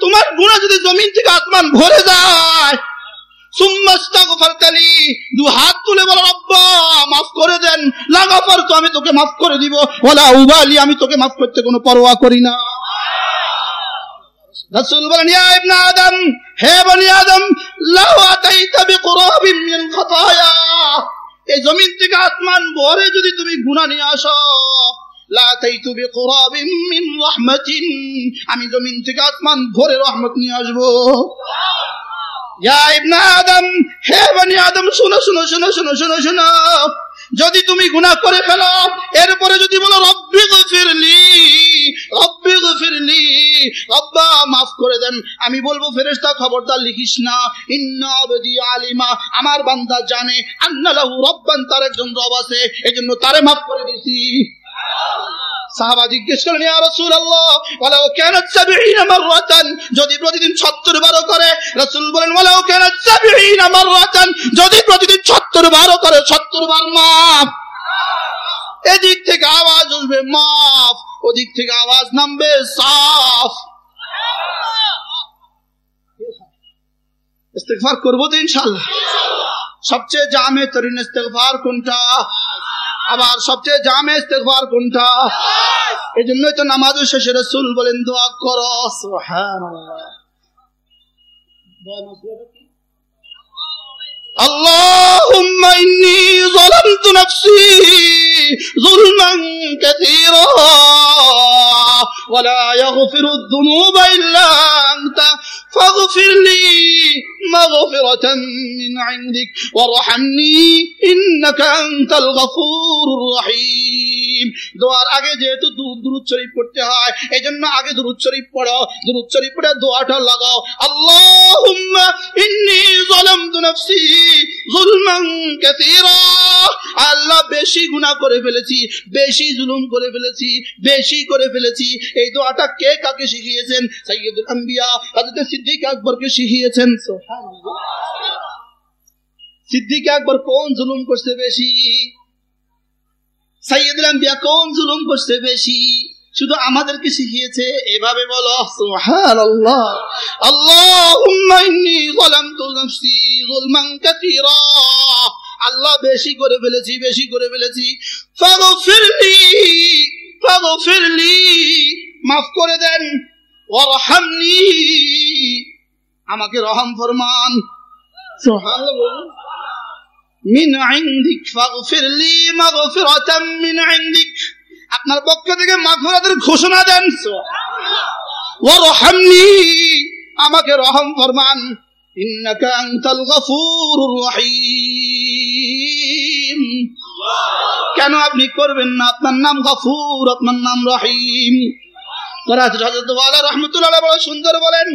তোমার গুণা যদি জমিন থেকে আসমান ভরে যায় আমি তোকে মাফ করে দিব ওলা উবালি, আমি তোকে মাফ করতে কোনো পরোয়া করি না। এই জমিন থেকে আসমান ভরে যদি তুমি গুনাহ নিয়ে আসো আমি জমিন থেকে আসমান ভরে রহমত নিয়ে আসব। আদম, হে বনি আদম, শুনো শুনো শুনো শুনো শুনো শুনো। যদি তুমি গুনাহ করে ফেলো, এরপরে যদি বলো, রব্বি গফিরলি রব্বি গফিরলি, রব্বা, মাফ করে দেন। আমি বলব, ফেরেশতা খবরদার লিখিস না। ইন্না আবদি আলিমা, আমার বান্দা জানে আন্না লাহু রব্বান, তার একজন রব আছে, এজন্য তারে মাফ করে দিছি। সাহাবা জিজ্ঞেস করলেন, ইয়া কানাত 70 মাররাতান? যদি প্রতিদিন 70 বারও করে, রাসূল বলেন কানাত 70 মাররাতান? যদি প্রতিদিন 70 বারও করে 70 বার মাফ। এদিক থেকে আওয়াজ উঠবে, মাফ। ওদিক থেকে আওয়াজ নামবে, সাফ। ইস্তেগফার করব তো ইনশাআল্লাহ। সবচেয়ে জামে তরিন ইস্তেগফার কোনটা? আবার সবচেয়ে জামে ইস্তেগফার কোনটা এই জন্যই তো নামাজের শেষে রাসূল বলেন দোয়া করো সুবহানাল্লাহ اللهم إني ظلمت نفسي ظلما كثيرا ولا يغفر الذنوب إلا أنت فاغفر لي مغفرة من عندك وارحمني إنك أنت الغفور الرحيم দোয়ার আগে যেহেতু দুরুদ শরীফ পড়তে হয় এই জন্য আগে দুরুদ শরীফ পড়ো দুরুদ শরীফ পড়ে দোয়াটা লাগাও আল্লাহুম্মা ইন্নী যালামতু নাফসি যুলমান কাসীরা আল্লাহ বেশি গুনাহ করে ফেলেছি বেশি জুলুম করে ফেলেছি বেশি করে ফেলেছি এই দোয়াটা কে কাকে শিখিয়েছেন সাইয়্যিদুল আম্বিয়া হযরত সিদ্দিক আকবরকে শিখিয়েছেন সুবহানাল্লাহ কোন জুলুম করছে বেশি? কোন জুলুম করছে বেশি? শুধু আমাদেরকে শিখিয়েছে, এভাবে বলো কাসীরা। আল্লাহ বেশি করে ফেলেছি, বেশি করে ফেলেছি। ফাগফিরলি ফাগফিরলি, মাফ করে দেন, ওয়ারহামনি। আমাকে রহম ফরমান। মিন ইনদিক ফাগফিরলি মাগফিরাতাম মিন ইনদিক। আপনার পক্ষ থেকে মাগফিরাতের ঘোষণা দেন। ওয়ারহামনি আমাকে রহম ফরমান। ইন্নাকা আনতাল গফুরুর রহিম। কেন আপনি করবেন না? আপনার নাম গফুর আপনার নাম রহিম। হযরত ওয়ালা রাহমাতুল্লাহ বড় সুন্দর বলেন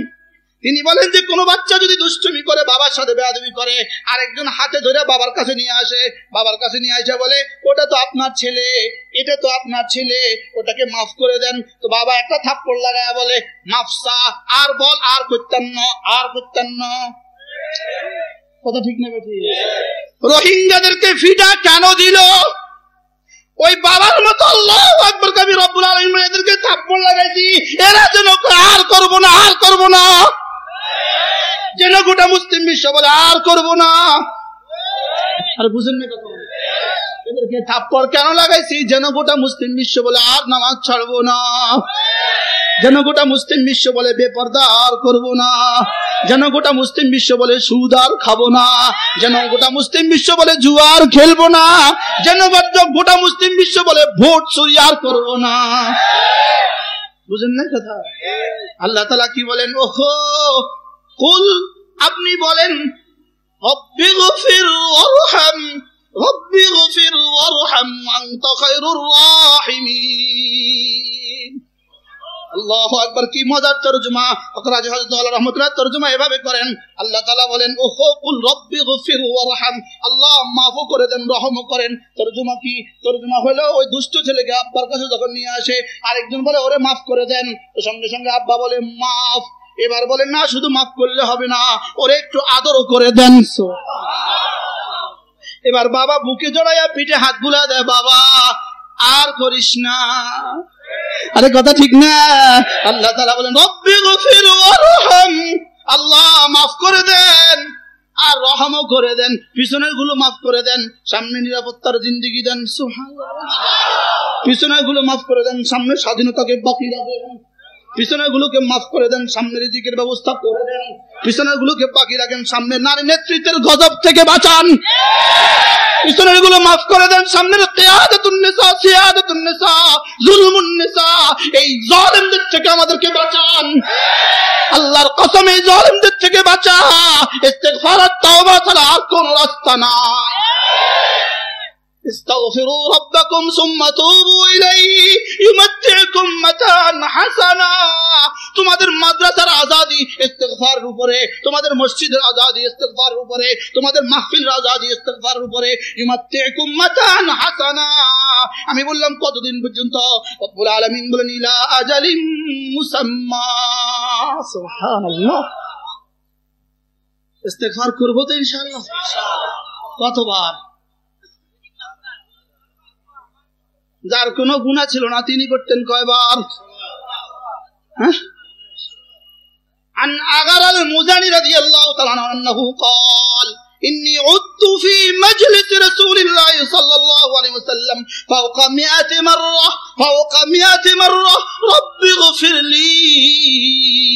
তিনি বলেন যে, কোনো বাচ্চা যদি দুষ্টুমি করে, বাবার সাথে বেয়াদবি করে, আরেকজন হাতে ধরে বাবার কাছে নিয়ে আসে, বাবার কাছে নিয়ে আসে, বলে, ওটা তো আপনার ছেলে, এটা তো আপনার ছেলে, ওটাকে মাফ করে দেন। তো বাবা একটা থাপ্পড় লাগায়, বলে মাফসা আর বল, আর করতেন আর করতেন কথা ঠিক না বেঠি? রোহিঙ্গাদেরকে ফিটা কেন দিল? ওই বাবার মতো আল্লাহ আকবর কবি রব্বুল আলামিন এদেরকে থাপ্পড় লাগাইছি, এরা যেন আর করব না, আর করব না। যেন গোটা মুসলিম বিশ্ব বলে, আর করব না। আর বুঝেন না কথা। থাপ্পড় কেন লাগাইছি? যেন গোটা মুসলিম বিশ্ব বলে, আর নামাজ ছাড়বো না। যেন গোটা মুসলিম বিশ্ব বলে, বেপর্দা, আর করব না। যেন গোটা মুসলিম বিশ্ব বলে, সুদ আর খাব না। যেন গোটা মুসলিম বিশ্ব বলে জুয়ার খেলব না। যেন গোটা মুসলিম বিশ্ব বলে, ভোট, চুরি আর করব না। বুঝেন না কথা? আল্লাহ তালা কি বলেন, ওহো কুল, আপনি বলেন, রব্বি গফির ওয়ারহাম, রব্বি গফির ওয়ারহাম, আনতা খায়রুর রাহিমিন। আল্লাহু আকবার, কি মজার তরজমা। আল্লাহ রাহমাতুল্লাহ তরজমা এভাবে করেন। আল্লাহ বলেন, ওহো, কুল, রব্বি গফির ওয়ারহাম, আল্লাহ মাফ করে দেন রহম করেন। তরজমা কি? তরজমা হলো ওই দুষ্ট ছেলেকে আব্বার কাছে যখন নিয়ে আসে, আরেকজন বলে, ওরে, মাফ করে দেন। সঙ্গে সঙ্গে আব্বা বলে, মাফ এবার বলেন, না, শুধু মাফ করলে হবে না, ওরে একটু আদরও করে দেন। এবার বাবা বুকে জড়াইয়া পিঠে হাত বুলা দেয়, বাবা, আর করিস না। আরে, কথা ঠিক না। আল্লাহ তাআলা বলেন, রব্বি গফির আল্লাহ মাফ করে দেন, আর রহমও করে দেন পিছনেরগুলো মাফ করে দেন, সামনে নিরাপত্তার জিন্দিগি দেন। সুবহানাল্লাহ। পিছনেরগুলো মাফ করে দেন, সামনে স্বাধীনতাকে বাকি রাখেন। পিছনের গুলোকে মাফ করে দেন সামনে রিজিকের ব্যবস্থা করে দেন। পিছনের গুলোকে বাকি রাখেন সামনে নারী নেতৃত্বের গজব থেকে বাঁচান। পিছনেরগুলো মাফ করে দেন, সামনের কিয়াদাতুন নিসা, সিয়াদাতুন নিসা, জুলমুন নিসা। এই জালেমদের থেকে আমাদেরকে বাঁচান। আল্লাহর কসম, এই জালেমদের থেকে বাঁচা। ইস্তিগফার আর তাওবা ছাড়া আর কোন রাস্তা নাই। استغفروا ربكم ثم توبوا إليه يمتعكم متاعا حسنا তোমাদের মাদ্রাসার আজাদি ইস্তেগফারের উপরে তোমাদের মসজিদের আজাদি ইস্তেগফারের উপরে তোমাদের মাহফিলের আজাদি ইস্তেগফারের উপরে ইমাত্তিকুম মাতান হাসানা আমি বললাম কতদিন পর্যন্ত রব্বুল আলামিন বলেন ইলা আজালিম মুসাম্মা সুবহানাল্লাহ ইস্তেগফার করব তো ইনশাআল্লাহ কতবার যার কোনো গুণা ছিল না তিনি করতেন কয়বার হ্যাঁ عن أغر المزني رضي الله تعالى عنه أنه قال إني عدت في مجلس رسول الله صلى الله عليه وسلم فوق مئة مرة فوق مئة مرة رب اغفر لي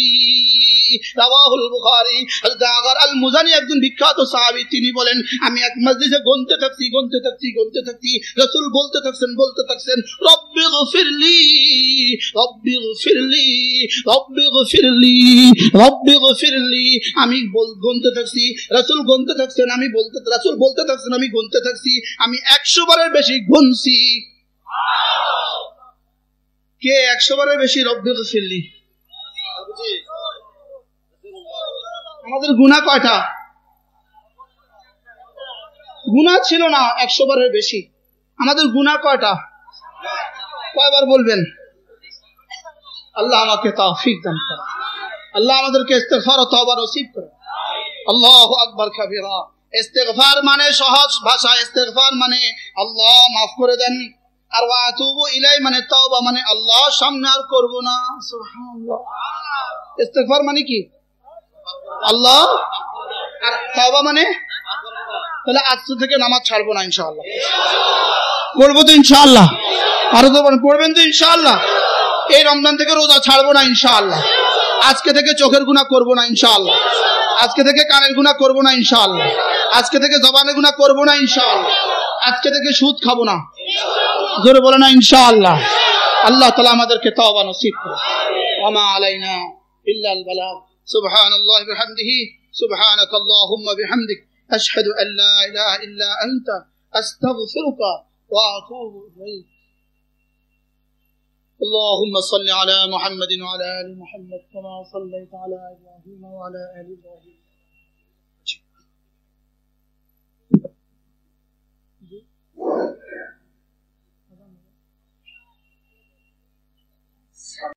রাওয়াহুল বুখারী হযরত আগার আল মুজানি একজন বিখ্যাত সাহাবী তিনি বলেন আমি এক মসজিদে গুনতে থাকছি গুনতে থাকছি গুনতে থাকছি রাসূল বলতে থাকছেন বলতে থাকছেন রব্বি গফিরলি রব্বি গফিরলি রব্বি গফিরলি রব্বি গফিরলি আমি বল গুনতে থাকছি রাসূল গুনতে থাকছেন আমি বলতে রাসূল বলতে থাকছেন, আমি গুনতে থাকছি, আমি 100 বারের বেশি গুনছি। কে 100 বারের বেশি রব্বি গফিরলি আমাদের গুণা কয়টা? গুণা ছিল না, একশো বারের বেশি। আমাদের গুণা কয়টা? কয়বার বলবেন? আল্লাহ আমাকে তৌফিক দান করে আল্লাহ আমাদেরকে ইস্তেগফার ও তওবা নসিব করে আল্লাহু আকবার কাবীরা। ইস্তেগফার মানে সহজ ভাষা, ইস্তেগফার মানে আল্লাহ মাফ করে দেন। আর ওয়াতুবু ইলাই মানে তওবা মানে আল্লাহ সামনে আর করব না। সুবহানাল্লাহ। ইস্তেগফার মানে কি? আল্লাহ আর তাওবা মানে? তাহলে আজ থেকে নামাজ ছাড়বো না ইনশাআল্লাহ। করব তো ইনশাআল্লাহ। আরও তো করবেন তো ইনশাআল্লাহ। এই রমজান থেকে রোজা ছাড়বো না ইনশাআল্লাহ। আজকে থেকে চোখের গুণা করব না ইনশাআল্লাহ। আজকে থেকে কানের গুণা করব না ইনশাআল্লাহ। আজকে থেকে জবানের গুণা করবো না ইনশাআল্লাহ আজকে থেকে সুদ খাবো না জোরে বলে না ইনশাআল্লাহ আল্লাহ তালা আমাদেরকে তওবা নসিব করে ওমা আলাইনা ইল্লাল বালাগ سبحان الله بحمده سبحانك اللهم بحمدك أشهد أن لا إله إلا أنت أستغفرك وأتوب إليك اللهم صل على محمد وعلى آل محمد كما صليت على إبراهيم وعلى آل إبراهيم 哦